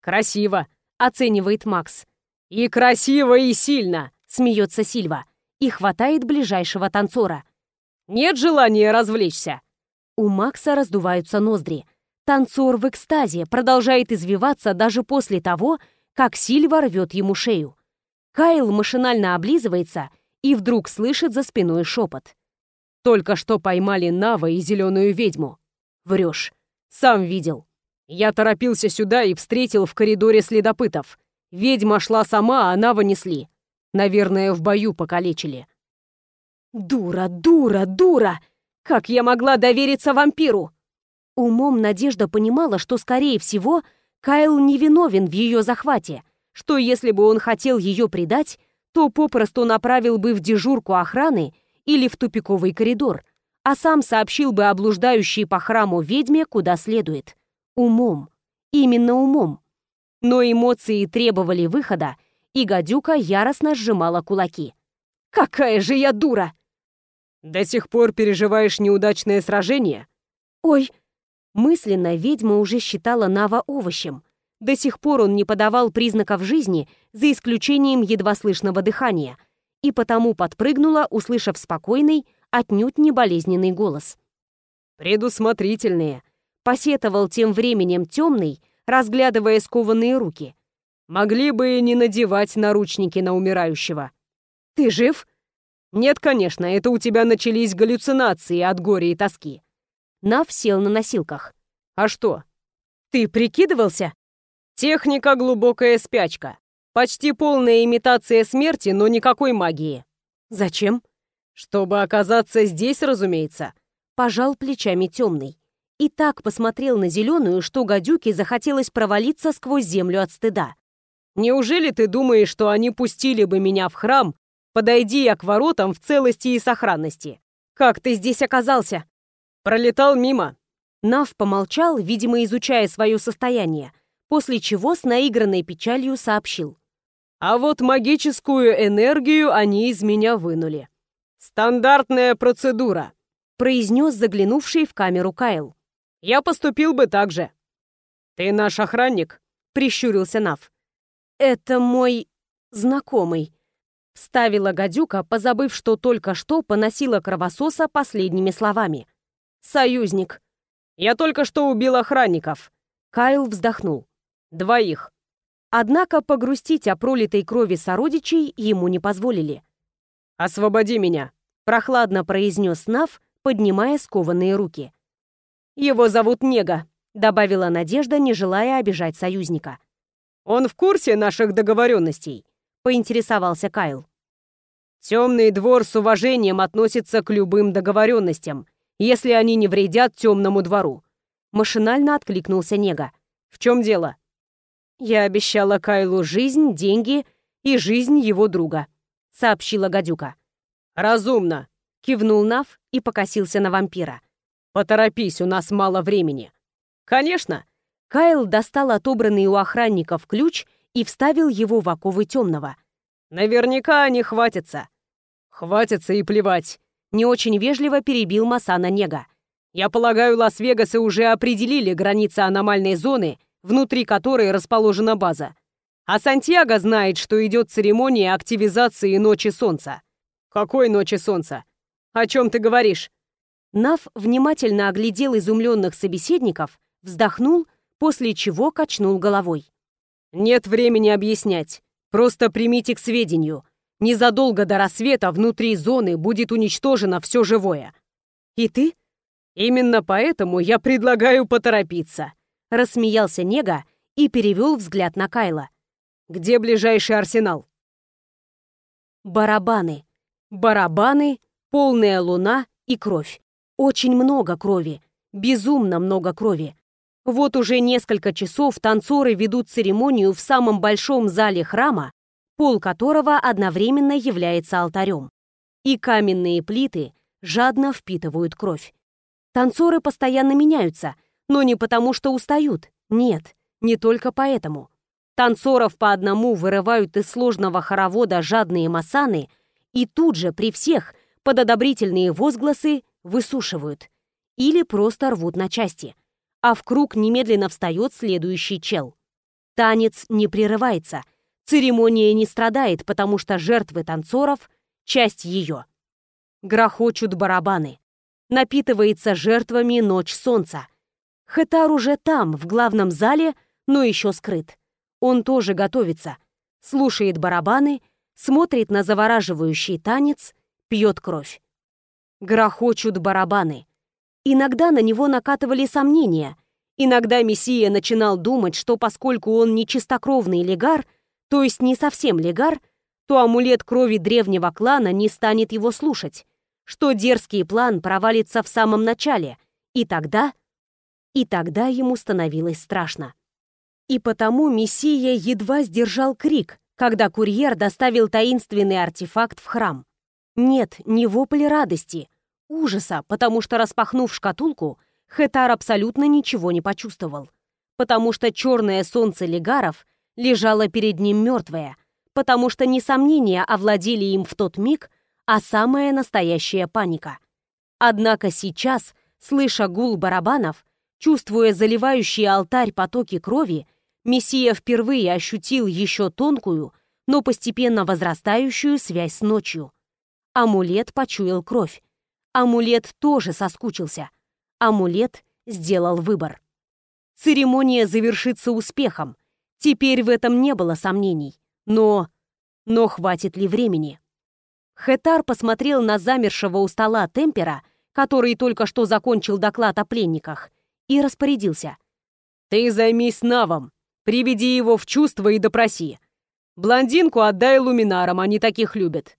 [SPEAKER 2] «Красиво», — оценивает Макс. «И красиво, и сильно», — смеется Сильва.
[SPEAKER 1] И хватает ближайшего танцора —
[SPEAKER 2] нет желания развлечься?»
[SPEAKER 1] У Макса раздуваются ноздри. Танцор в экстазе продолжает извиваться даже после того, как Сильва рвет ему шею. Кайл машинально облизывается и вдруг слышит за спиной шепот. «Только что поймали Нава и зеленую ведьму». «Врешь. Сам видел. Я торопился сюда и встретил в коридоре следопытов. Ведьма шла сама, а Нава несли. Наверное, в бою покалечили. Дура, дура, дура! Как я могла довериться вампиру? Умом Надежда понимала, что, скорее всего, Кайл невиновен в ее захвате, что если бы он хотел ее предать, то попросту направил бы в дежурку охраны или в тупиковый коридор, а сам сообщил бы о блуждающей по храму ведьме куда следует. Умом. Именно умом. Но эмоции требовали выхода, и гадюка яростно сжимала кулаки. «Какая же я дура!»
[SPEAKER 2] «До сих пор переживаешь неудачное сражение?»
[SPEAKER 1] «Ой!» Мысленно ведьма уже считала Нава овощем. До сих пор он не подавал признаков жизни, за исключением едва слышного дыхания, и потому подпрыгнула, услышав спокойный, отнюдь не болезненный голос.
[SPEAKER 2] «Предусмотрительные», —
[SPEAKER 1] посетовал тем временем темный, разглядывая скованные руки.
[SPEAKER 2] «Могли бы не надевать наручники на умирающего».
[SPEAKER 1] «Ты жив?»
[SPEAKER 2] «Нет, конечно, это у тебя начались галлюцинации от горя и тоски».
[SPEAKER 1] Нав сел на носилках.
[SPEAKER 2] «А что?»
[SPEAKER 1] «Ты прикидывался?»
[SPEAKER 2] «Техника глубокая спячка. Почти полная имитация смерти, но никакой магии».
[SPEAKER 1] «Зачем?»
[SPEAKER 2] «Чтобы оказаться здесь, разумеется».
[SPEAKER 1] Пожал плечами темный. И так посмотрел на зеленую, что гадюке захотелось провалиться сквозь землю от стыда.
[SPEAKER 2] «Неужели ты думаешь, что они пустили бы меня в храм, подойди я к воротам в целости и сохранности?
[SPEAKER 1] Как ты здесь оказался?»
[SPEAKER 2] Пролетал мимо.
[SPEAKER 1] Нав помолчал, видимо, изучая свое состояние, после чего с наигранной печалью сообщил.
[SPEAKER 2] А вот магическую энергию они из меня вынули. Стандартная процедура, произнес заглянувший в камеру Кайл. Я поступил бы так же. Ты наш охранник? Прищурился Нав.
[SPEAKER 1] Это мой знакомый. Вставила гадюка, позабыв, что только что поносила кровососа последними словами. Союзник.
[SPEAKER 2] Я только что убил охранников.
[SPEAKER 1] Кайл вздохнул.
[SPEAKER 2] Двоих.
[SPEAKER 1] Однако погрустить о пролитой крови сородичей ему не позволили.
[SPEAKER 2] «Освободи меня», — прохладно произнес Нав, поднимая скованные руки.
[SPEAKER 1] «Его зовут Нега», — добавила Надежда, не желая обижать союзника.
[SPEAKER 2] «Он в курсе наших договоренностей?» — поинтересовался Кайл. «Темный двор с уважением относится к любым договоренностям, если они не вредят темному двору. Машинально откликнулся Нега. В чем дело? Я обещала Кайлу жизнь, деньги и жизнь его друга, сообщила гадюка. Разумно, кивнул Нав и покосился на вампира. Поторопись, у нас мало времени. Конечно.
[SPEAKER 1] Кайл достал отобранный у охранников ключ и вставил его в оковы темного.
[SPEAKER 2] Наверняка они хватятся. Хватятся и плевать.
[SPEAKER 1] Не очень вежливо перебил Масана Нега.
[SPEAKER 2] «Я полагаю, Лас-Вегасы уже определили границы аномальной зоны, внутри которой расположена база. А Сантьяго знает, что идет церемония активизации Ночи Солнца». «Какой Ночи Солнца? О чем ты говоришь?»
[SPEAKER 1] Нав внимательно оглядел изумленных собеседников, вздохнул, после чего качнул головой.
[SPEAKER 2] «Нет времени объяснять. Просто примите к сведению. Незадолго до рассвета внутри зоны будет уничтожено все живое.
[SPEAKER 1] И ты?
[SPEAKER 2] Именно поэтому я предлагаю поторопиться.
[SPEAKER 1] Рассмеялся Нега и перевел взгляд на Кайла.
[SPEAKER 2] Где ближайший арсенал?
[SPEAKER 1] Барабаны. Барабаны, полная луна и кровь. Очень много крови. Безумно много крови. Вот уже несколько часов танцоры ведут церемонию в самом большом зале храма, пол которого одновременно является алтарем. И каменные плиты жадно впитывают кровь. Танцоры постоянно меняются, но не потому, что устают. Нет, не только поэтому. Танцоров по одному вырывают из сложного хоровода жадные масаны и тут же при всех под одобрительные возгласы высушивают. Или просто рвут на части. А в круг немедленно встает следующий чел. Танец не прерывается — Церемония не страдает, потому что жертвы танцоров — часть ее. Грохочут барабаны. Напитывается жертвами ночь солнца. Хетар уже там, в главном зале, но еще скрыт. Он тоже готовится. Слушает барабаны, смотрит на завораживающий танец, пьет кровь. Грохочут барабаны. Иногда на него накатывали сомнения. Иногда Мессия начинал думать, что поскольку он не чистокровный легар — то есть не совсем легар, то амулет крови древнего клана не станет его слушать, что дерзкий план провалится в самом начале, и тогда... И тогда ему становилось страшно. И потому Мессия едва сдержал крик, когда курьер доставил таинственный артефакт в храм. Нет, не вопль радости, ужаса, потому что, распахнув шкатулку, Хетар абсолютно ничего не почувствовал. Потому что черное солнце легаров лежала перед ним мертвая, потому что не сомнения овладели им в тот миг, а самая настоящая паника. Однако сейчас, слыша гул барабанов, чувствуя заливающий алтарь потоки крови, Мессия впервые ощутил еще тонкую, но постепенно возрастающую связь с ночью. Амулет почуял кровь. Амулет тоже соскучился. Амулет сделал выбор. Церемония завершится успехом. Теперь в этом не было сомнений. Но... Но хватит ли времени? Хетар посмотрел на замершего у стола Темпера, который только что закончил доклад о пленниках, и распорядился. «Ты займись Навом, приведи его в чувство и допроси. Блондинку отдай луминарам, они таких любят.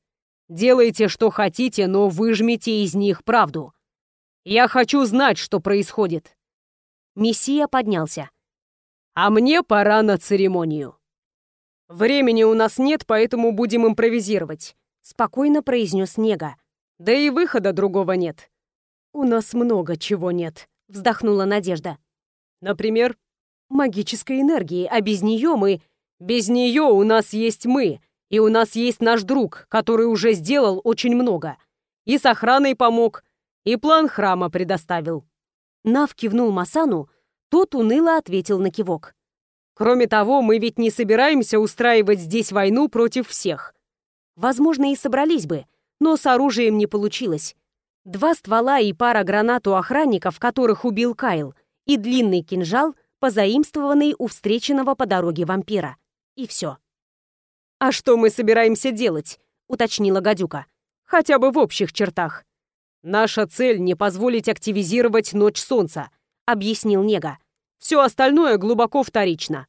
[SPEAKER 1] Делайте, что хотите, но выжмите из них правду. Я хочу знать, что происходит». Мессия поднялся. «А мне пора на церемонию». «Времени у нас нет, поэтому будем импровизировать», — спокойно произнес Нега. «Да и выхода другого нет». «У нас много чего нет», — вздохнула Надежда. «Например?» «Магической энергии, а без нее мы...» «Без нее у нас есть мы, и у нас есть наш друг, который уже сделал очень много. И с охраной помог, и план храма предоставил». Нав кивнул Масану, тот уныло ответил на кивок. «Кроме того, мы ведь не собираемся устраивать здесь войну против всех». Возможно, и собрались бы, но с оружием не получилось. Два ствола и пара гранат у охранников, которых убил Кайл, и длинный кинжал, позаимствованный у встреченного по дороге вампира. И все. «А что мы собираемся делать?» — уточнила гадюка. «Хотя бы в общих чертах». «Наша цель — не позволить активизировать Ночь Солнца», — объяснил Нега. «Все остальное глубоко вторично».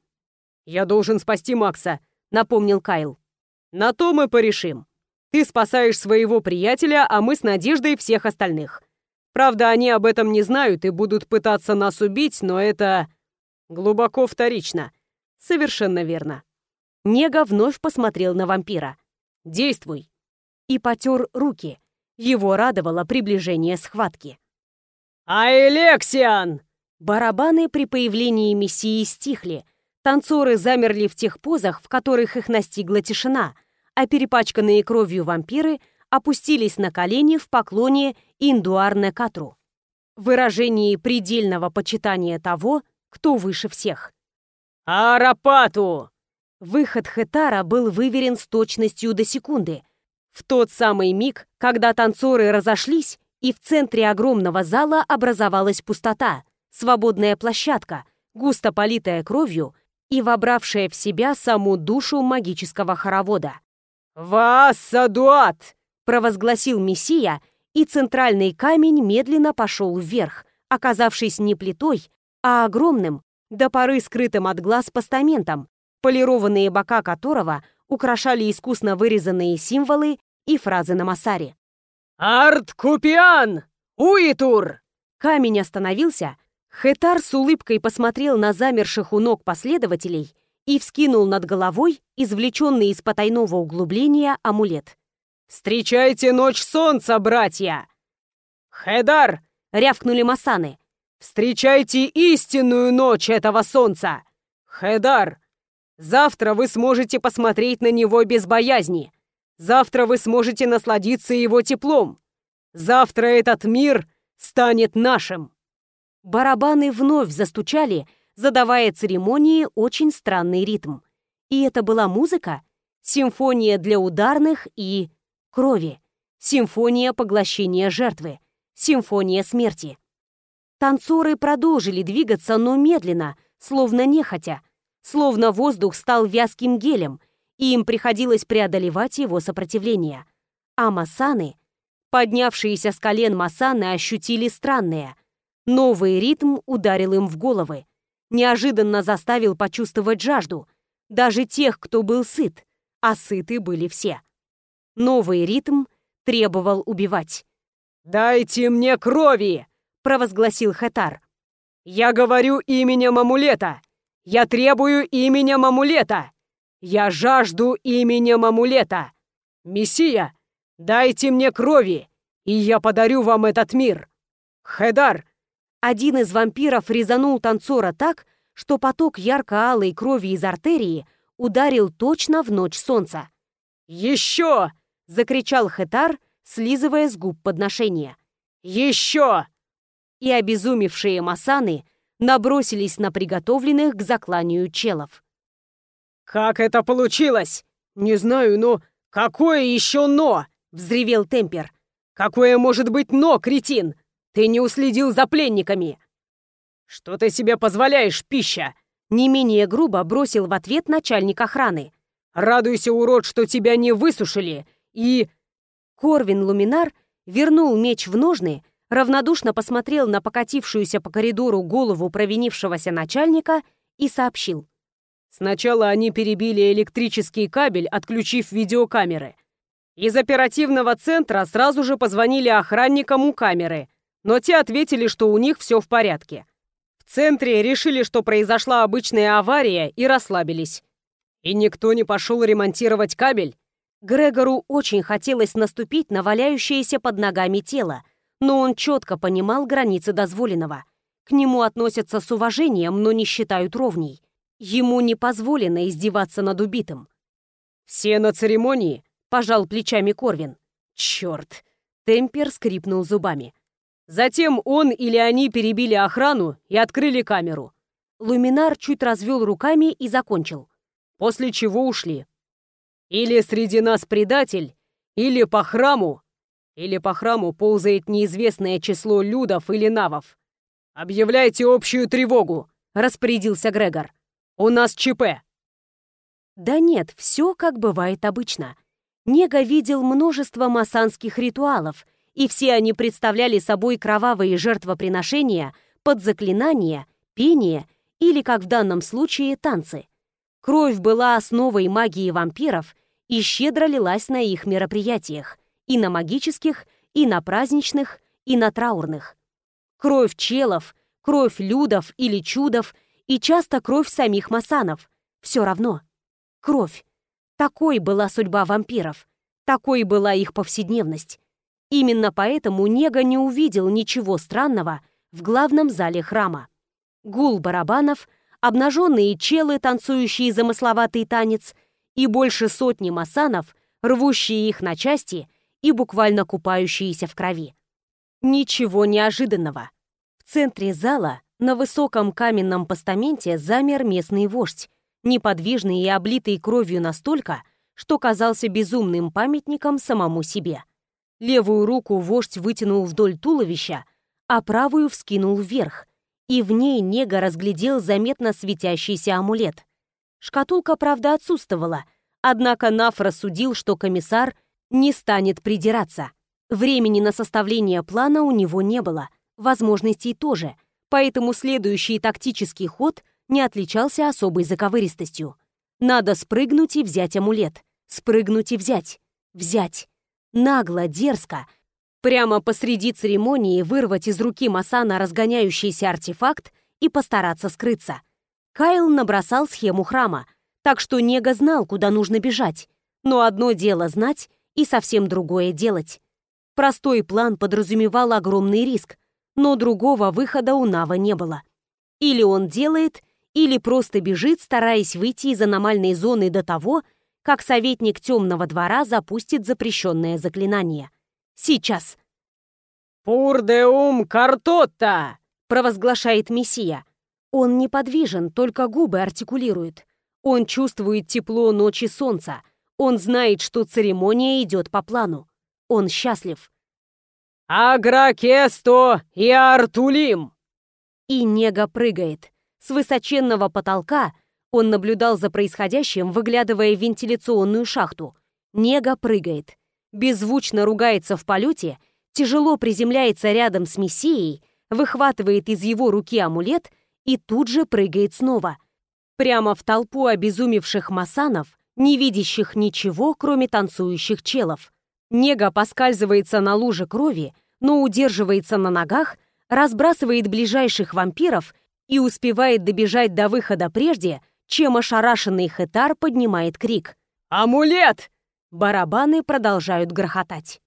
[SPEAKER 1] «Я должен спасти Макса», — напомнил Кайл. «На то мы порешим. Ты спасаешь своего приятеля, а мы с Надеждой всех остальных. Правда, они об этом не знают и будут пытаться нас убить, но это... глубоко вторично». «Совершенно верно». Нега вновь посмотрел на вампира. «Действуй!» И потер руки. Его радовало приближение схватки. «Аэлексиан!» Барабаны при появлении Мессии стихли. Танцоры замерли в тех позах, в которых их настигла тишина, а перепачканные кровью вампиры опустились на колени в поклоне Индуарне Катру. Выражении предельного почитания того, кто выше всех. «Арапату!» Выход Хетара был выверен с точностью до секунды. В тот самый миг, когда танцоры разошлись, и в центре огромного зала образовалась пустота, свободная площадка, густо политая кровью и вобравшая в себя саму душу магического хоровода. «Вас, Садуат!» — провозгласил Мессия, и центральный камень медленно пошел вверх, оказавшись не плитой, а огромным, до поры скрытым от глаз постаментом, полированные бока которого украшали искусно вырезанные символы и фразы на масаре. «Арт-Купиан! Уитур!» Камень остановился, Хетар с улыбкой посмотрел на замерших у ног последователей и вскинул над головой извлеченный из потайного углубления амулет. «Встречайте ночь солнца, братья!» «Хедар!» — рявкнули масаны. «Встречайте истинную ночь этого солнца! Хедар! Завтра вы сможете посмотреть на него без боязни. Завтра вы сможете насладиться его теплом. Завтра этот мир станет нашим. Барабаны вновь застучали, задавая церемонии очень странный ритм. И это была музыка, симфония для ударных и крови, симфония поглощения жертвы, симфония смерти. Танцоры продолжили двигаться, но медленно, словно нехотя, Словно воздух стал вязким гелем, и им приходилось преодолевать его сопротивление. А масаны, поднявшиеся с колен масаны, ощутили странное. Новый ритм ударил им в головы. Неожиданно заставил почувствовать жажду. Даже тех, кто был сыт, а сыты были все. Новый ритм требовал убивать. «Дайте мне крови!» — провозгласил Хатар. «Я говорю именем амулета! Я требую именем амулета! Я жажду именем амулета! Мессия, дайте мне крови, и я подарю вам этот мир! Хедар!» Один из вампиров резанул танцора так, что поток ярко-алой крови из артерии ударил точно в ночь солнца. «Еще!» — закричал Хетар, слизывая с губ подношения.
[SPEAKER 2] «Еще!»
[SPEAKER 1] И обезумевшие масаны набросились на приготовленных к закланию челов.
[SPEAKER 2] «Как это получилось? Не знаю, но какое еще «но»?» — взревел Темпер. «Какое может быть «но», кретин? Ты не уследил за пленниками!» «Что ты себе позволяешь, пища?»
[SPEAKER 1] Не менее грубо бросил в ответ начальник охраны.
[SPEAKER 2] «Радуйся, урод, что тебя не высушили, и...»
[SPEAKER 1] Корвин Луминар вернул меч в ножны, равнодушно посмотрел на покатившуюся по коридору голову провинившегося начальника и сообщил.
[SPEAKER 2] Сначала они перебили электрический кабель, отключив видеокамеры. Из оперативного центра сразу же позвонили охранникам у камеры, но те ответили, что у них все в порядке. В центре решили, что произошла обычная авария и расслабились. И никто не пошел ремонтировать кабель.
[SPEAKER 1] Грегору очень хотелось наступить на валяющееся под ногами тело, но он четко понимал границы дозволенного. К нему относятся с уважением, но не считают ровней. Ему не позволено издеваться над убитым.
[SPEAKER 2] «Все на церемонии?»
[SPEAKER 1] — пожал плечами Корвин.
[SPEAKER 2] «Черт!»
[SPEAKER 1] — Темпер скрипнул зубами.
[SPEAKER 2] Затем он или они перебили охрану и открыли камеру.
[SPEAKER 1] Луминар чуть развел руками и закончил.
[SPEAKER 2] После чего ушли. Или среди нас предатель, или по храму или по храму ползает неизвестное число людов или навов. «Объявляйте общую тревогу!» — распорядился Грегор. «У нас ЧП!»
[SPEAKER 1] Да нет, все как бывает обычно. Нега видел множество масанских ритуалов, и все они представляли собой кровавые жертвоприношения под заклинания, пение или, как в данном случае, танцы. Кровь была основой магии вампиров и щедро лилась на их мероприятиях, и на магических, и на праздничных, и на траурных. Кровь челов, кровь людов или чудов и часто кровь самих масанов. Все равно. Кровь. Такой была судьба вампиров. Такой была их повседневность. Именно поэтому Нега не увидел ничего странного в главном зале храма. Гул барабанов, обнаженные челы, танцующие замысловатый танец, и больше сотни масанов, рвущие их на части и буквально купающиеся в крови. Ничего неожиданного. В центре зала, на высоком каменном постаменте, замер местный вождь, неподвижный и облитый кровью настолько, что казался безумным памятником самому себе. Левую руку вождь вытянул вдоль туловища, а правую вскинул вверх, и в ней Нега разглядел заметно светящийся амулет. Шкатулка, правда, отсутствовала, однако Наф рассудил, что комиссар не станет придираться. Времени на составление плана у него не было, возможностей тоже, поэтому следующий тактический ход не отличался особой заковыристостью. Надо спрыгнуть и взять амулет. Спрыгнуть и взять. Взять. Нагло, дерзко. Прямо посреди церемонии вырвать из руки Масана разгоняющийся артефакт и постараться скрыться. Кайл набросал схему храма, так что Нега знал, куда нужно бежать. Но одно дело знать, и совсем другое делать. Простой план подразумевал огромный риск, но другого выхода у Нава не было. Или он делает, или просто бежит, стараясь выйти из аномальной зоны до того, как советник темного двора запустит запрещенное заклинание. Сейчас.
[SPEAKER 2] «Пурдеум картотта!»
[SPEAKER 1] — провозглашает Мессия. Он неподвижен, только губы артикулирует. Он чувствует тепло ночи солнца, он знает, что церемония идет по плану. Он счастлив.
[SPEAKER 2] «Агракесто и Артулим!»
[SPEAKER 1] И Нега прыгает. С высоченного потолка он наблюдал за происходящим, выглядывая в вентиляционную шахту. Нега прыгает. Беззвучно ругается в полете, тяжело приземляется рядом с Мессией, выхватывает из его руки амулет и тут же прыгает снова. Прямо в толпу обезумевших масанов, не видящих ничего, кроме танцующих челов. Нега поскальзывается на луже крови, но удерживается на ногах, разбрасывает ближайших вампиров и успевает добежать до выхода прежде, чем ошарашенный хетар поднимает крик.
[SPEAKER 2] «Амулет!»
[SPEAKER 1] Барабаны продолжают грохотать.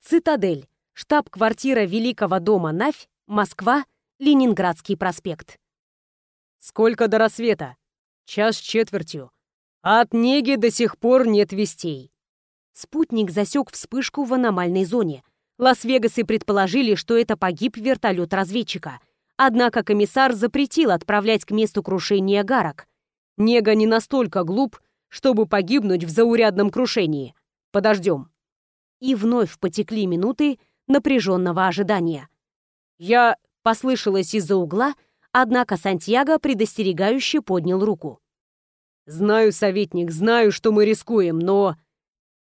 [SPEAKER 1] Цитадель. Штаб-квартира Великого дома Навь, Москва, Ленинградский проспект.
[SPEAKER 2] «Сколько до рассвета?» Час с четвертью. от Неги до сих пор нет вестей.
[SPEAKER 1] Спутник засек вспышку в аномальной зоне. Лас-Вегасы предположили, что это погиб вертолет разведчика. Однако комиссар запретил отправлять к месту крушения гарок. Нега не настолько глуп, чтобы погибнуть в заурядном крушении. Подождем. И вновь потекли минуты напряженного ожидания. «Я...» — послышалось из-за угла, однако Сантьяго предостерегающе поднял руку. «Знаю, советник, знаю, что мы рискуем, но...»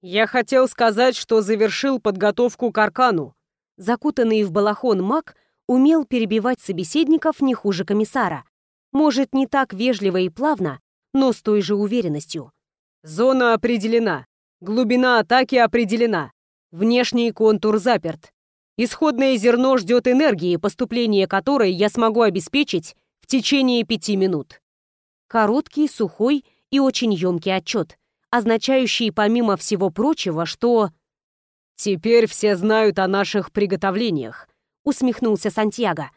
[SPEAKER 1] «Я хотел сказать, что завершил подготовку к Аркану». Закутанный в балахон маг умел перебивать собеседников не хуже комиссара. Может, не так вежливо и плавно, но с той же уверенностью. «Зона определена. Глубина атаки определена. Внешний контур заперт. Исходное зерно ждет энергии, поступление которой я смогу обеспечить в течение пяти минут». Короткий, сухой и очень емкий отчет, означающий, помимо всего прочего, что... «Теперь все знают о наших приготовлениях», — усмехнулся Сантьяго,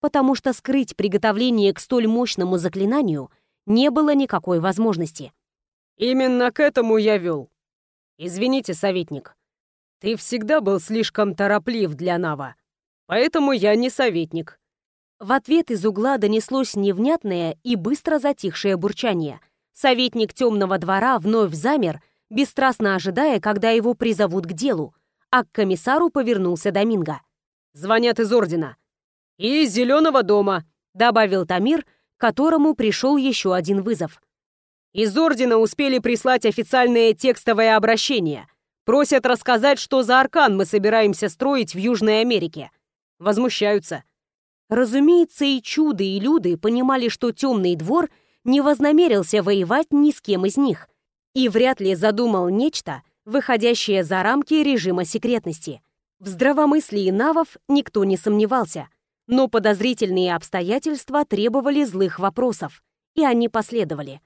[SPEAKER 1] потому что скрыть приготовление к столь мощному заклинанию не было никакой возможности. «Именно к этому я вел. Извините, советник, ты всегда был слишком тороплив для Нава, поэтому я не советник». В ответ из угла донеслось невнятное и быстро затихшее бурчание — Советник темного двора вновь замер, бесстрастно ожидая, когда его призовут к делу, а к комиссару повернулся Доминго. «Звонят из Ордена». «И из Зеленого дома», — добавил Тамир, которому пришел еще один вызов. «Из Ордена успели прислать официальное текстовое обращение. Просят рассказать, что за аркан мы собираемся строить в Южной Америке. Возмущаются». Разумеется, и чуды, и люди понимали, что темный двор — не вознамерился воевать ни с кем из них и вряд ли задумал нечто, выходящее за рамки режима секретности. В здравомыслии навов никто не сомневался, но подозрительные обстоятельства требовали злых вопросов, и они последовали.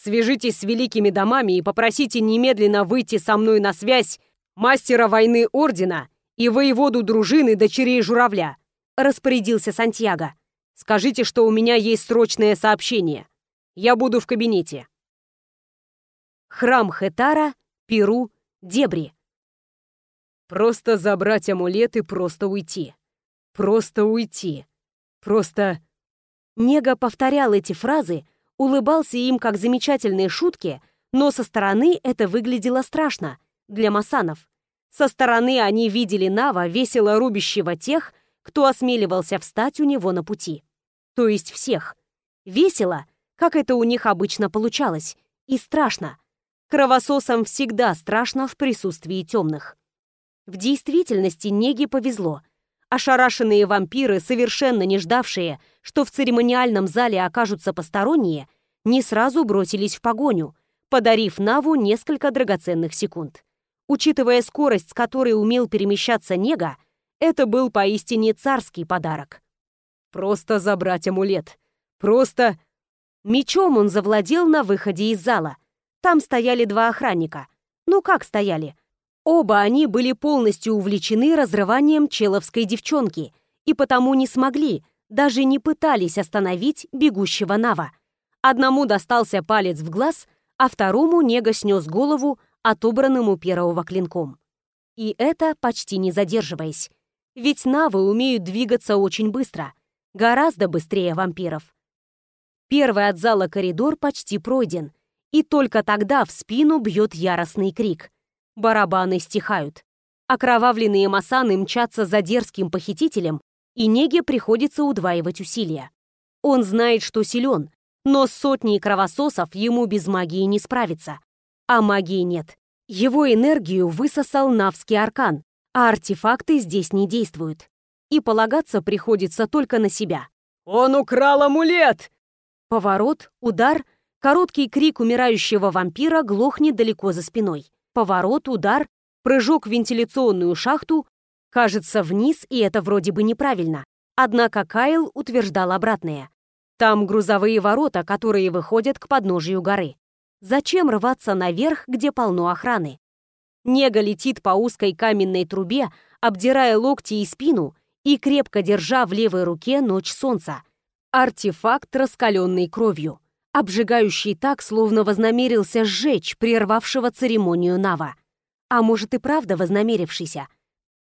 [SPEAKER 1] «Свяжитесь с великими домами и попросите немедленно выйти со мной на связь мастера войны Ордена и воеводу дружины дочерей Журавля», распорядился Сантьяго. «Скажите, что у меня есть срочное сообщение». Я буду в кабинете. Храм Хетара, Перу, Дебри. Просто забрать амулет и просто уйти. Просто уйти. Просто... Нега повторял эти фразы, улыбался им как замечательные шутки, но со стороны это выглядело страшно для масанов. Со стороны они видели Нава, весело рубящего тех, кто осмеливался встать у него на пути. То есть всех. Весело — как это у них обычно получалось, и страшно. Кровососам всегда страшно в присутствии темных. В действительности Неге повезло. Ошарашенные вампиры, совершенно не ждавшие, что в церемониальном зале окажутся посторонние, не сразу бросились в погоню, подарив Наву несколько драгоценных секунд. Учитывая скорость, с которой умел перемещаться Нега, это был поистине царский подарок. Просто забрать амулет. Просто Мечом он завладел на выходе из зала. Там стояли два охранника. Ну как стояли? Оба они были полностью увлечены разрыванием человской девчонки и потому не смогли, даже не пытались остановить бегущего Нава. Одному достался палец в глаз, а второму Нега снес голову, отобранному первого клинком. И это почти не задерживаясь. Ведь Навы умеют двигаться очень быстро, гораздо быстрее вампиров. Первый от зала коридор почти пройден, и только тогда в спину бьет яростный крик. Барабаны стихают. Окровавленные масаны мчатся за дерзким похитителем, и Неге приходится удваивать усилия. Он знает, что силен, но с сотней кровососов ему без магии не справиться. А магии нет. Его энергию высосал Навский аркан, а артефакты здесь не действуют. И полагаться приходится только на себя. «Он украл амулет!» Поворот, удар, короткий крик умирающего вампира глохнет далеко за спиной. Поворот, удар, прыжок в вентиляционную шахту. Кажется, вниз, и это вроде бы неправильно. Однако Кайл утверждал обратное. Там грузовые ворота, которые выходят к подножию горы. Зачем рваться наверх, где полно охраны? Нега летит по узкой каменной трубе, обдирая локти и спину и крепко держа в левой руке ночь солнца. Артефакт, раскаленный кровью, обжигающий так, словно вознамерился сжечь прервавшего церемонию Нава. А может и правда вознамерившийся.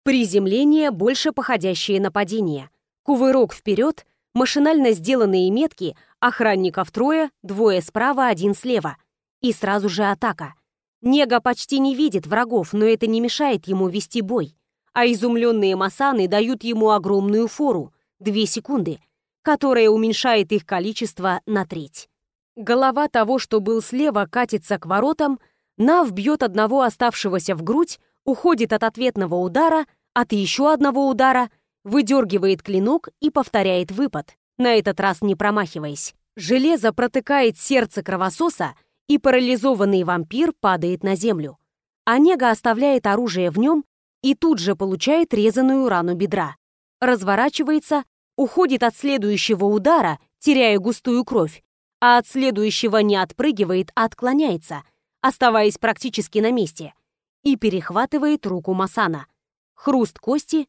[SPEAKER 1] Приземление, больше походящее на падение. Кувырок вперед, машинально сделанные метки, охранников трое, двое справа, один слева. И сразу же атака. Нега почти не видит врагов, но это не мешает ему вести бой. А изумленные масаны дают ему огромную фору — две секунды, которая уменьшает их количество на треть. Голова того, что был слева, катится к воротам, Нав бьет одного оставшегося в грудь, уходит от ответного удара, от еще одного удара, выдергивает клинок и повторяет выпад, на этот раз не промахиваясь. Железо протыкает сердце кровососа, и парализованный вампир падает на землю. Онега оставляет оружие в нем и тут же получает резаную рану бедра. Разворачивается, уходит от следующего удара, теряя густую кровь, а от следующего не отпрыгивает, а отклоняется, оставаясь практически на месте, и перехватывает руку Масана. Хруст кости,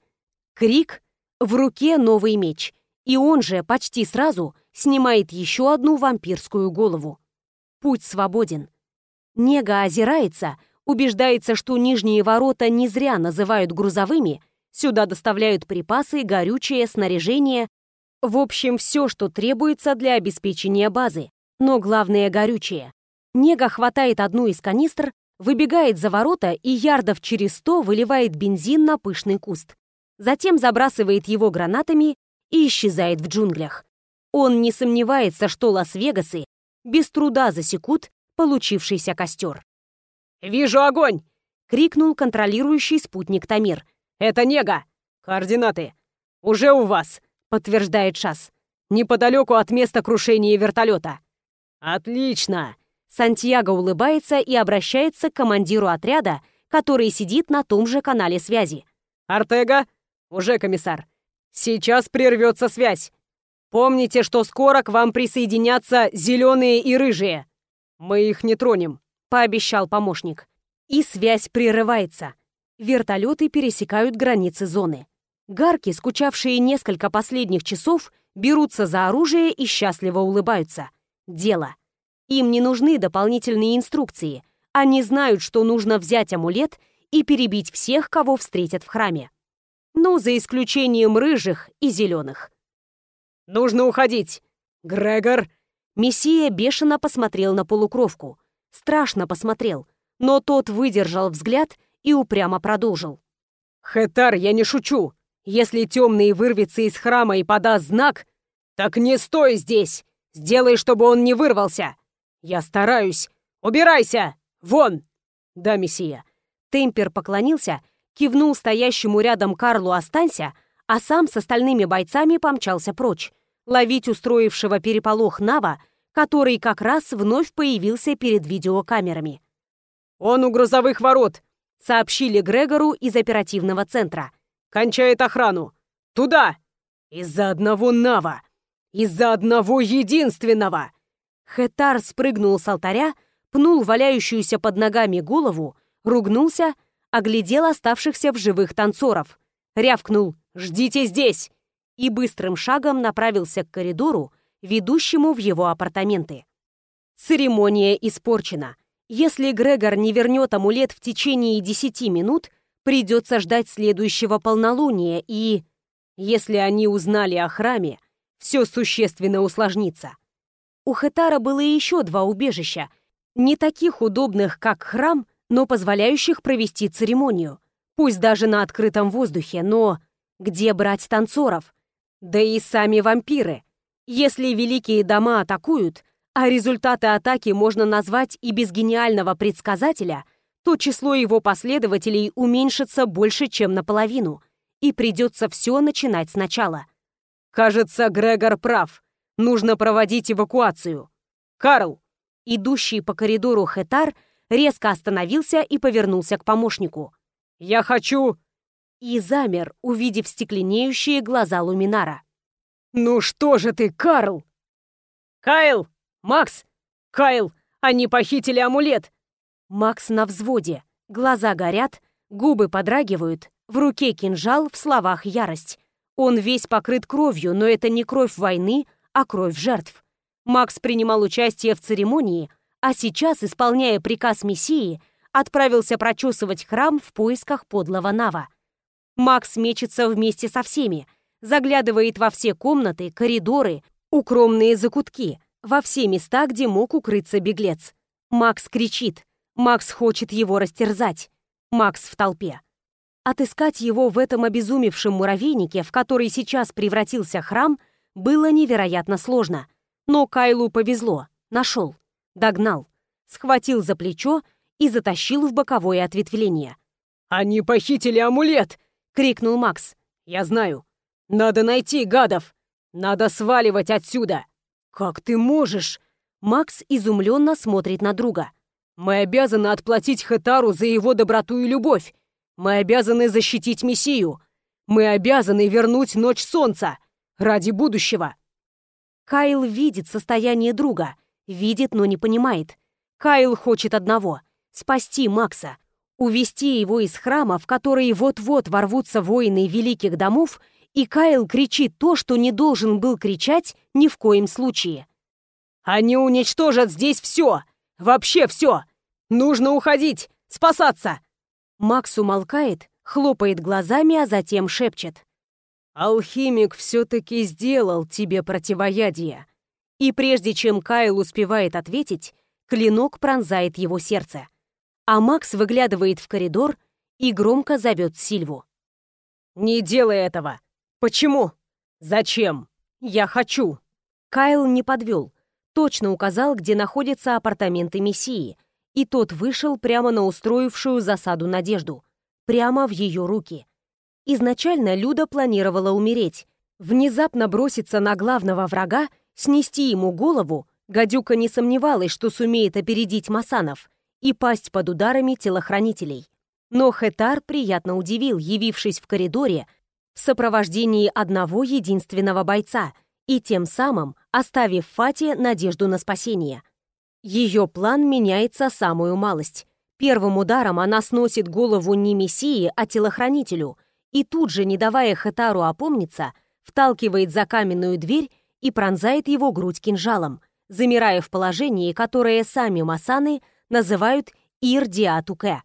[SPEAKER 1] крик, в руке новый меч, и он же почти сразу снимает еще одну вампирскую голову. Путь свободен. Нега озирается, убеждается, что нижние ворота не зря называют грузовыми, сюда доставляют припасы, горючее, снаряжение, в общем, все, что требуется для обеспечения базы. Но главное — горючее. Нега хватает одну из канистр, выбегает за ворота и ярдов через сто выливает бензин на пышный куст. Затем забрасывает его гранатами и исчезает в джунглях. Он не сомневается, что Лас-Вегасы без труда засекут получившийся костер.
[SPEAKER 2] «Вижу огонь!»
[SPEAKER 1] — крикнул контролирующий спутник Тамир.
[SPEAKER 2] «Это Нега! Координаты! Уже у вас!» — подтверждает Шас. «Неподалеку от места крушения вертолета». «Отлично!»
[SPEAKER 1] Сантьяго улыбается и обращается к командиру отряда, который сидит на том же канале связи.
[SPEAKER 2] «Артега?» «Уже, комиссар. Сейчас прервется связь. Помните, что скоро к вам присоединятся зеленые и рыжие. Мы их не тронем», — пообещал помощник.
[SPEAKER 1] И связь прерывается. Вертолеты пересекают границы зоны. Гарки, скучавшие несколько последних часов, берутся за оружие и счастливо улыбаются. Дело. Им не нужны дополнительные инструкции. Они знают, что нужно взять амулет и перебить всех, кого встретят в храме. Ну, за исключением рыжих и зеленых.
[SPEAKER 2] «Нужно уходить! Грегор!»
[SPEAKER 1] Мессия бешено посмотрел на полукровку. Страшно посмотрел, но тот выдержал взгляд и упрямо продолжил.
[SPEAKER 2] «Хетар, я не шучу! Если темный вырвется из храма и подаст знак, так не стой здесь! Сделай, чтобы он не вырвался! Я стараюсь! Убирайся! Вон!» «Да, мессия!»
[SPEAKER 1] Темпер поклонился, кивнул стоящему рядом Карлу «Останься», а сам с остальными бойцами помчался прочь, ловить устроившего переполох Нава, который как раз вновь появился перед видеокамерами.
[SPEAKER 2] «Он у грузовых ворот!»
[SPEAKER 1] — сообщили Грегору из оперативного центра.
[SPEAKER 2] Кончает охрану. Туда! Из-за одного Нава! Из-за одного единственного!»
[SPEAKER 1] Хетар спрыгнул с алтаря, пнул валяющуюся под ногами голову, ругнулся, оглядел оставшихся в живых танцоров, рявкнул «Ждите здесь!» и быстрым шагом направился к коридору, ведущему в его апартаменты. Церемония испорчена. Если Грегор не вернет амулет в течение десяти минут, Придется ждать следующего полнолуния, и... Если они узнали о храме, все существенно усложнится. У Хетара было еще два убежища, не таких удобных, как храм, но позволяющих провести церемонию. Пусть даже на открытом воздухе, но где брать танцоров? Да и сами вампиры. Если великие дома атакуют, а результаты атаки можно назвать и без гениального предсказателя – то число его последователей уменьшится больше, чем наполовину, и придется все начинать сначала.
[SPEAKER 2] «Кажется, Грегор прав. Нужно проводить эвакуацию. Карл!»
[SPEAKER 1] Идущий по коридору Хетар резко остановился и повернулся к помощнику.
[SPEAKER 2] «Я хочу...»
[SPEAKER 1] И замер, увидев стекленеющие глаза Луминара.
[SPEAKER 2] «Ну что же ты, Карл?» «Кайл! Макс! Кайл! Они похитили амулет!
[SPEAKER 1] Макс на взводе, глаза горят, губы подрагивают, в руке кинжал, в словах ярость. Он весь покрыт кровью, но это не кровь войны, а кровь жертв. Макс принимал участие в церемонии, а сейчас, исполняя приказ Мессии, отправился прочесывать храм в поисках подлого Нава. Макс мечется вместе со всеми, заглядывает во все комнаты, коридоры, укромные закутки, во все места, где мог укрыться беглец. Макс кричит. Макс хочет его растерзать. Макс в толпе. Отыскать его в этом обезумевшем муравейнике, в который сейчас превратился храм, было невероятно сложно. Но Кайлу повезло. Нашел. Догнал. Схватил за плечо и затащил в боковое ответвление.
[SPEAKER 2] «Они похитили амулет!» — крикнул Макс. «Я знаю. Надо найти гадов! Надо сваливать отсюда!» «Как ты можешь?»
[SPEAKER 1] Макс изумленно смотрит на друга.
[SPEAKER 2] «Мы обязаны отплатить Хетару за его доброту и любовь! Мы обязаны защитить Мессию! Мы обязаны вернуть Ночь Солнца! Ради будущего!»
[SPEAKER 1] Кайл видит состояние друга, видит, но не понимает. Кайл хочет одного — спасти Макса, увести его из храма, в который вот-вот ворвутся воины великих домов, и Кайл кричит то, что не должен был кричать ни в коем случае.
[SPEAKER 2] «Они уничтожат здесь все! Вообще все! Нужно уходить! Спасаться!»
[SPEAKER 1] Макс умолкает, хлопает глазами, а затем шепчет.
[SPEAKER 2] «Алхимик все-таки сделал тебе противоядие».
[SPEAKER 1] И прежде чем Кайл успевает ответить, клинок пронзает его сердце. А Макс выглядывает в коридор и громко зовет Сильву.
[SPEAKER 2] «Не делай этого! Почему? Зачем? Я хочу!»
[SPEAKER 1] Кайл не подвел, точно указал, где находятся апартаменты Мессии, и тот вышел прямо на устроившую засаду Надежду, прямо в ее руки. Изначально Люда планировала умереть, внезапно броситься на главного врага, снести ему голову, гадюка не сомневалась, что сумеет опередить Масанов, и пасть под ударами телохранителей. Но Хетар приятно удивил, явившись в коридоре в сопровождении одного единственного бойца и тем самым оставив Фате надежду на спасение. Ее план меняется самую малость. Первым ударом она сносит голову не Мессии, а телохранителю, и тут же, не давая Хетару опомниться, вталкивает за каменную дверь и пронзает его грудь кинжалом, замирая в положении, которое сами масаны называют ирдиатуке.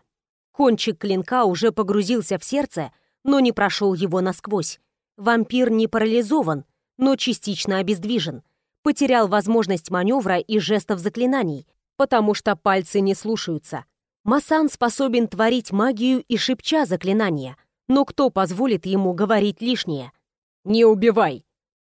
[SPEAKER 1] Кончик клинка уже погрузился в сердце, но не прошел его насквозь. Вампир не парализован, но частично обездвижен — потерял возможность маневра и жестов заклинаний, потому что пальцы не слушаются. Масан способен творить магию и шепча заклинания, но кто позволит ему говорить лишнее?
[SPEAKER 2] «Не убивай!»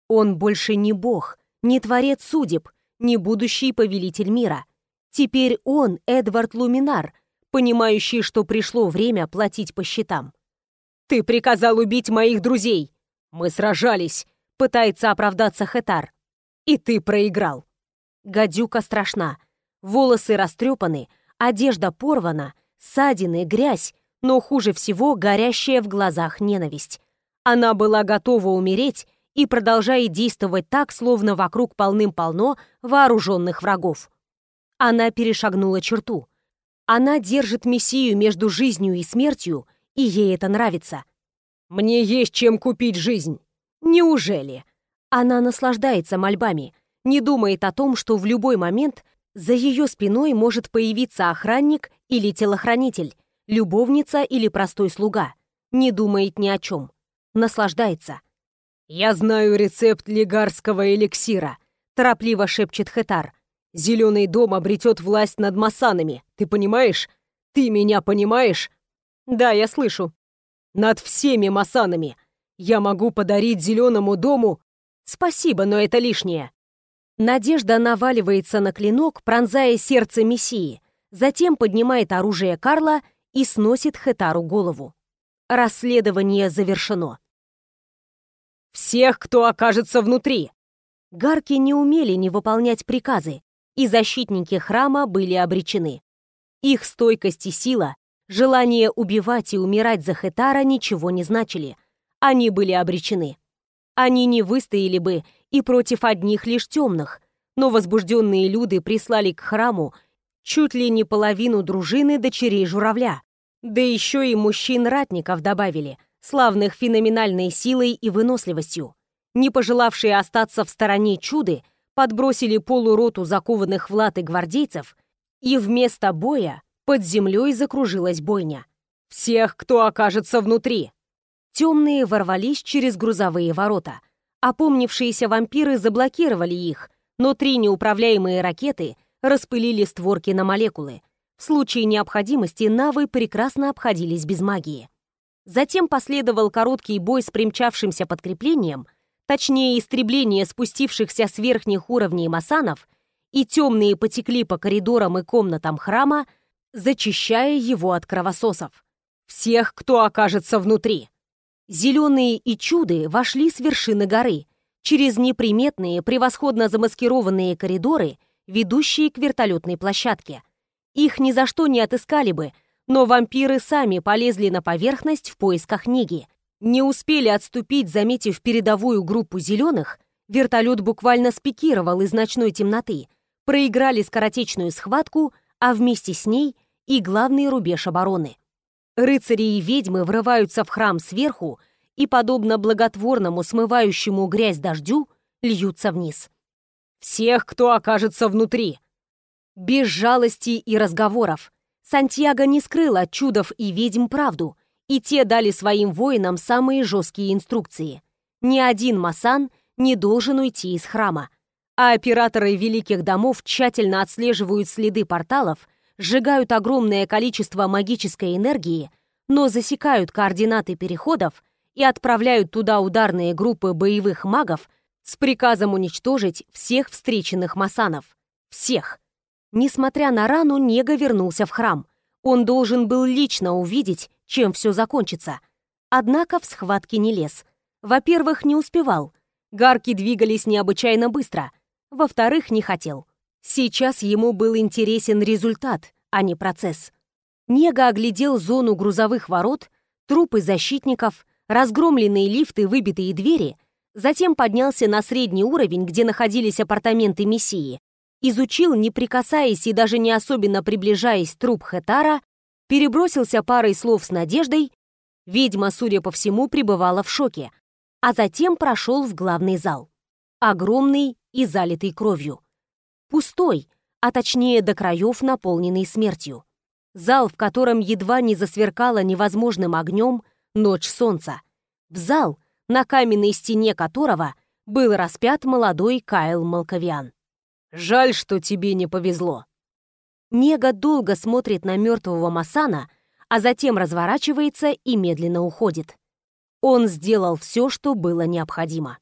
[SPEAKER 1] Он больше не бог, не творец судеб, не будущий повелитель мира. Теперь он Эдвард Луминар, понимающий, что пришло время платить по счетам.
[SPEAKER 2] «Ты приказал убить моих друзей!» «Мы сражались!» — пытается оправдаться Хетар. И ты проиграл.
[SPEAKER 1] Гадюка страшна. Волосы растрепаны, одежда порвана, ссадины, грязь, но хуже всего горящая в глазах ненависть. Она была готова умереть и продолжает действовать так, словно вокруг полным-полно вооруженных врагов. Она перешагнула черту. Она держит Мессию между жизнью и смертью, и ей это нравится.
[SPEAKER 2] «Мне есть чем купить жизнь».
[SPEAKER 1] «Неужели?» Она наслаждается мольбами, не думает о том, что в любой момент за ее спиной может появиться охранник или телохранитель, любовница или простой слуга. Не думает ни о чем. Наслаждается.
[SPEAKER 2] «Я знаю рецепт легарского эликсира», — торопливо шепчет Хетар. «Зеленый дом обретет власть над масанами, ты понимаешь? Ты меня понимаешь?»
[SPEAKER 1] «Да, я слышу».
[SPEAKER 2] «Над всеми масанами. Я могу подарить зеленому дому
[SPEAKER 1] Спасибо, но это лишнее. Надежда наваливается на клинок, пронзая сердце Мессии, затем поднимает оружие Карла и сносит Хетару голову. Расследование завершено.
[SPEAKER 2] «Всех, кто окажется внутри!»
[SPEAKER 1] Гарки не умели не выполнять приказы, и защитники храма были обречены. Их стойкость и сила, желание убивать и умирать за Хетара ничего не значили. Они были обречены. Они не выстояли бы и против одних лишь темных, но возбужденные люди прислали к храму чуть ли не половину дружины дочерей журавля, да еще и мужчин-ратников добавили, славных феноменальной силой и выносливостью. Не пожелавшие остаться в стороне чуды, подбросили полуроту закованных в латы гвардейцев и вместо боя Под землей закружилась бойня.
[SPEAKER 2] «Всех, кто окажется внутри!»
[SPEAKER 1] Темные ворвались через грузовые ворота. Опомнившиеся вампиры заблокировали их, но три неуправляемые ракеты распылили створки на молекулы. В случае необходимости навы прекрасно обходились без магии. Затем последовал короткий бой с примчавшимся подкреплением, точнее истребление спустившихся с верхних уровней масанов, и темные потекли по коридорам и комнатам храма, зачищая его от кровососов.
[SPEAKER 2] «Всех, кто окажется внутри!»
[SPEAKER 1] Зеленые и чуды вошли с вершины горы, через неприметные, превосходно замаскированные коридоры, ведущие к вертолетной площадке. Их ни за что не отыскали бы, но вампиры сами полезли на поверхность в поисках Неги. Не успели отступить, заметив передовую группу зеленых, вертолет буквально спикировал из ночной темноты, проиграли скоротечную схватку, а вместе с ней и главный рубеж обороны. Рыцари и ведьмы врываются в храм сверху и, подобно благотворному смывающему грязь дождю, льются вниз.
[SPEAKER 2] «Всех, кто окажется внутри!»
[SPEAKER 1] Без жалости и разговоров. Сантьяго не скрыл от чудов и ведьм правду, и те дали своим воинам самые жесткие инструкции. Ни один масан не должен уйти из храма, а операторы великих домов тщательно отслеживают следы порталов, сжигают огромное количество магической энергии, но засекают координаты переходов и отправляют туда ударные группы боевых магов с приказом уничтожить всех встреченных масанов. Всех. Несмотря на рану, Нега вернулся в храм. Он должен был лично увидеть, чем все закончится. Однако в схватке не лез. Во-первых, не успевал. Гарки двигались необычайно быстро. Во-вторых, не хотел. Сейчас ему был интересен результат, а не процесс. Нега оглядел зону грузовых ворот, трупы защитников, разгромленные лифты, выбитые двери, затем поднялся на средний уровень, где находились апартаменты Мессии, изучил, не прикасаясь и даже не особенно приближаясь труп Хетара, перебросился парой слов с надеждой, ведьма, судя по всему, пребывала в шоке, а затем прошел в главный зал. Огромный и залитый кровью. Пустой, а точнее до краев наполненный смертью. Зал, в котором едва не засверкало невозможным огнем ночь солнца. В зал, на каменной стене которого был распят молодой Кайл Малковиан.
[SPEAKER 2] Жаль, что тебе не повезло.
[SPEAKER 1] Нега долго смотрит на мертвого Масана, а затем разворачивается и медленно уходит. Он сделал все, что было необходимо.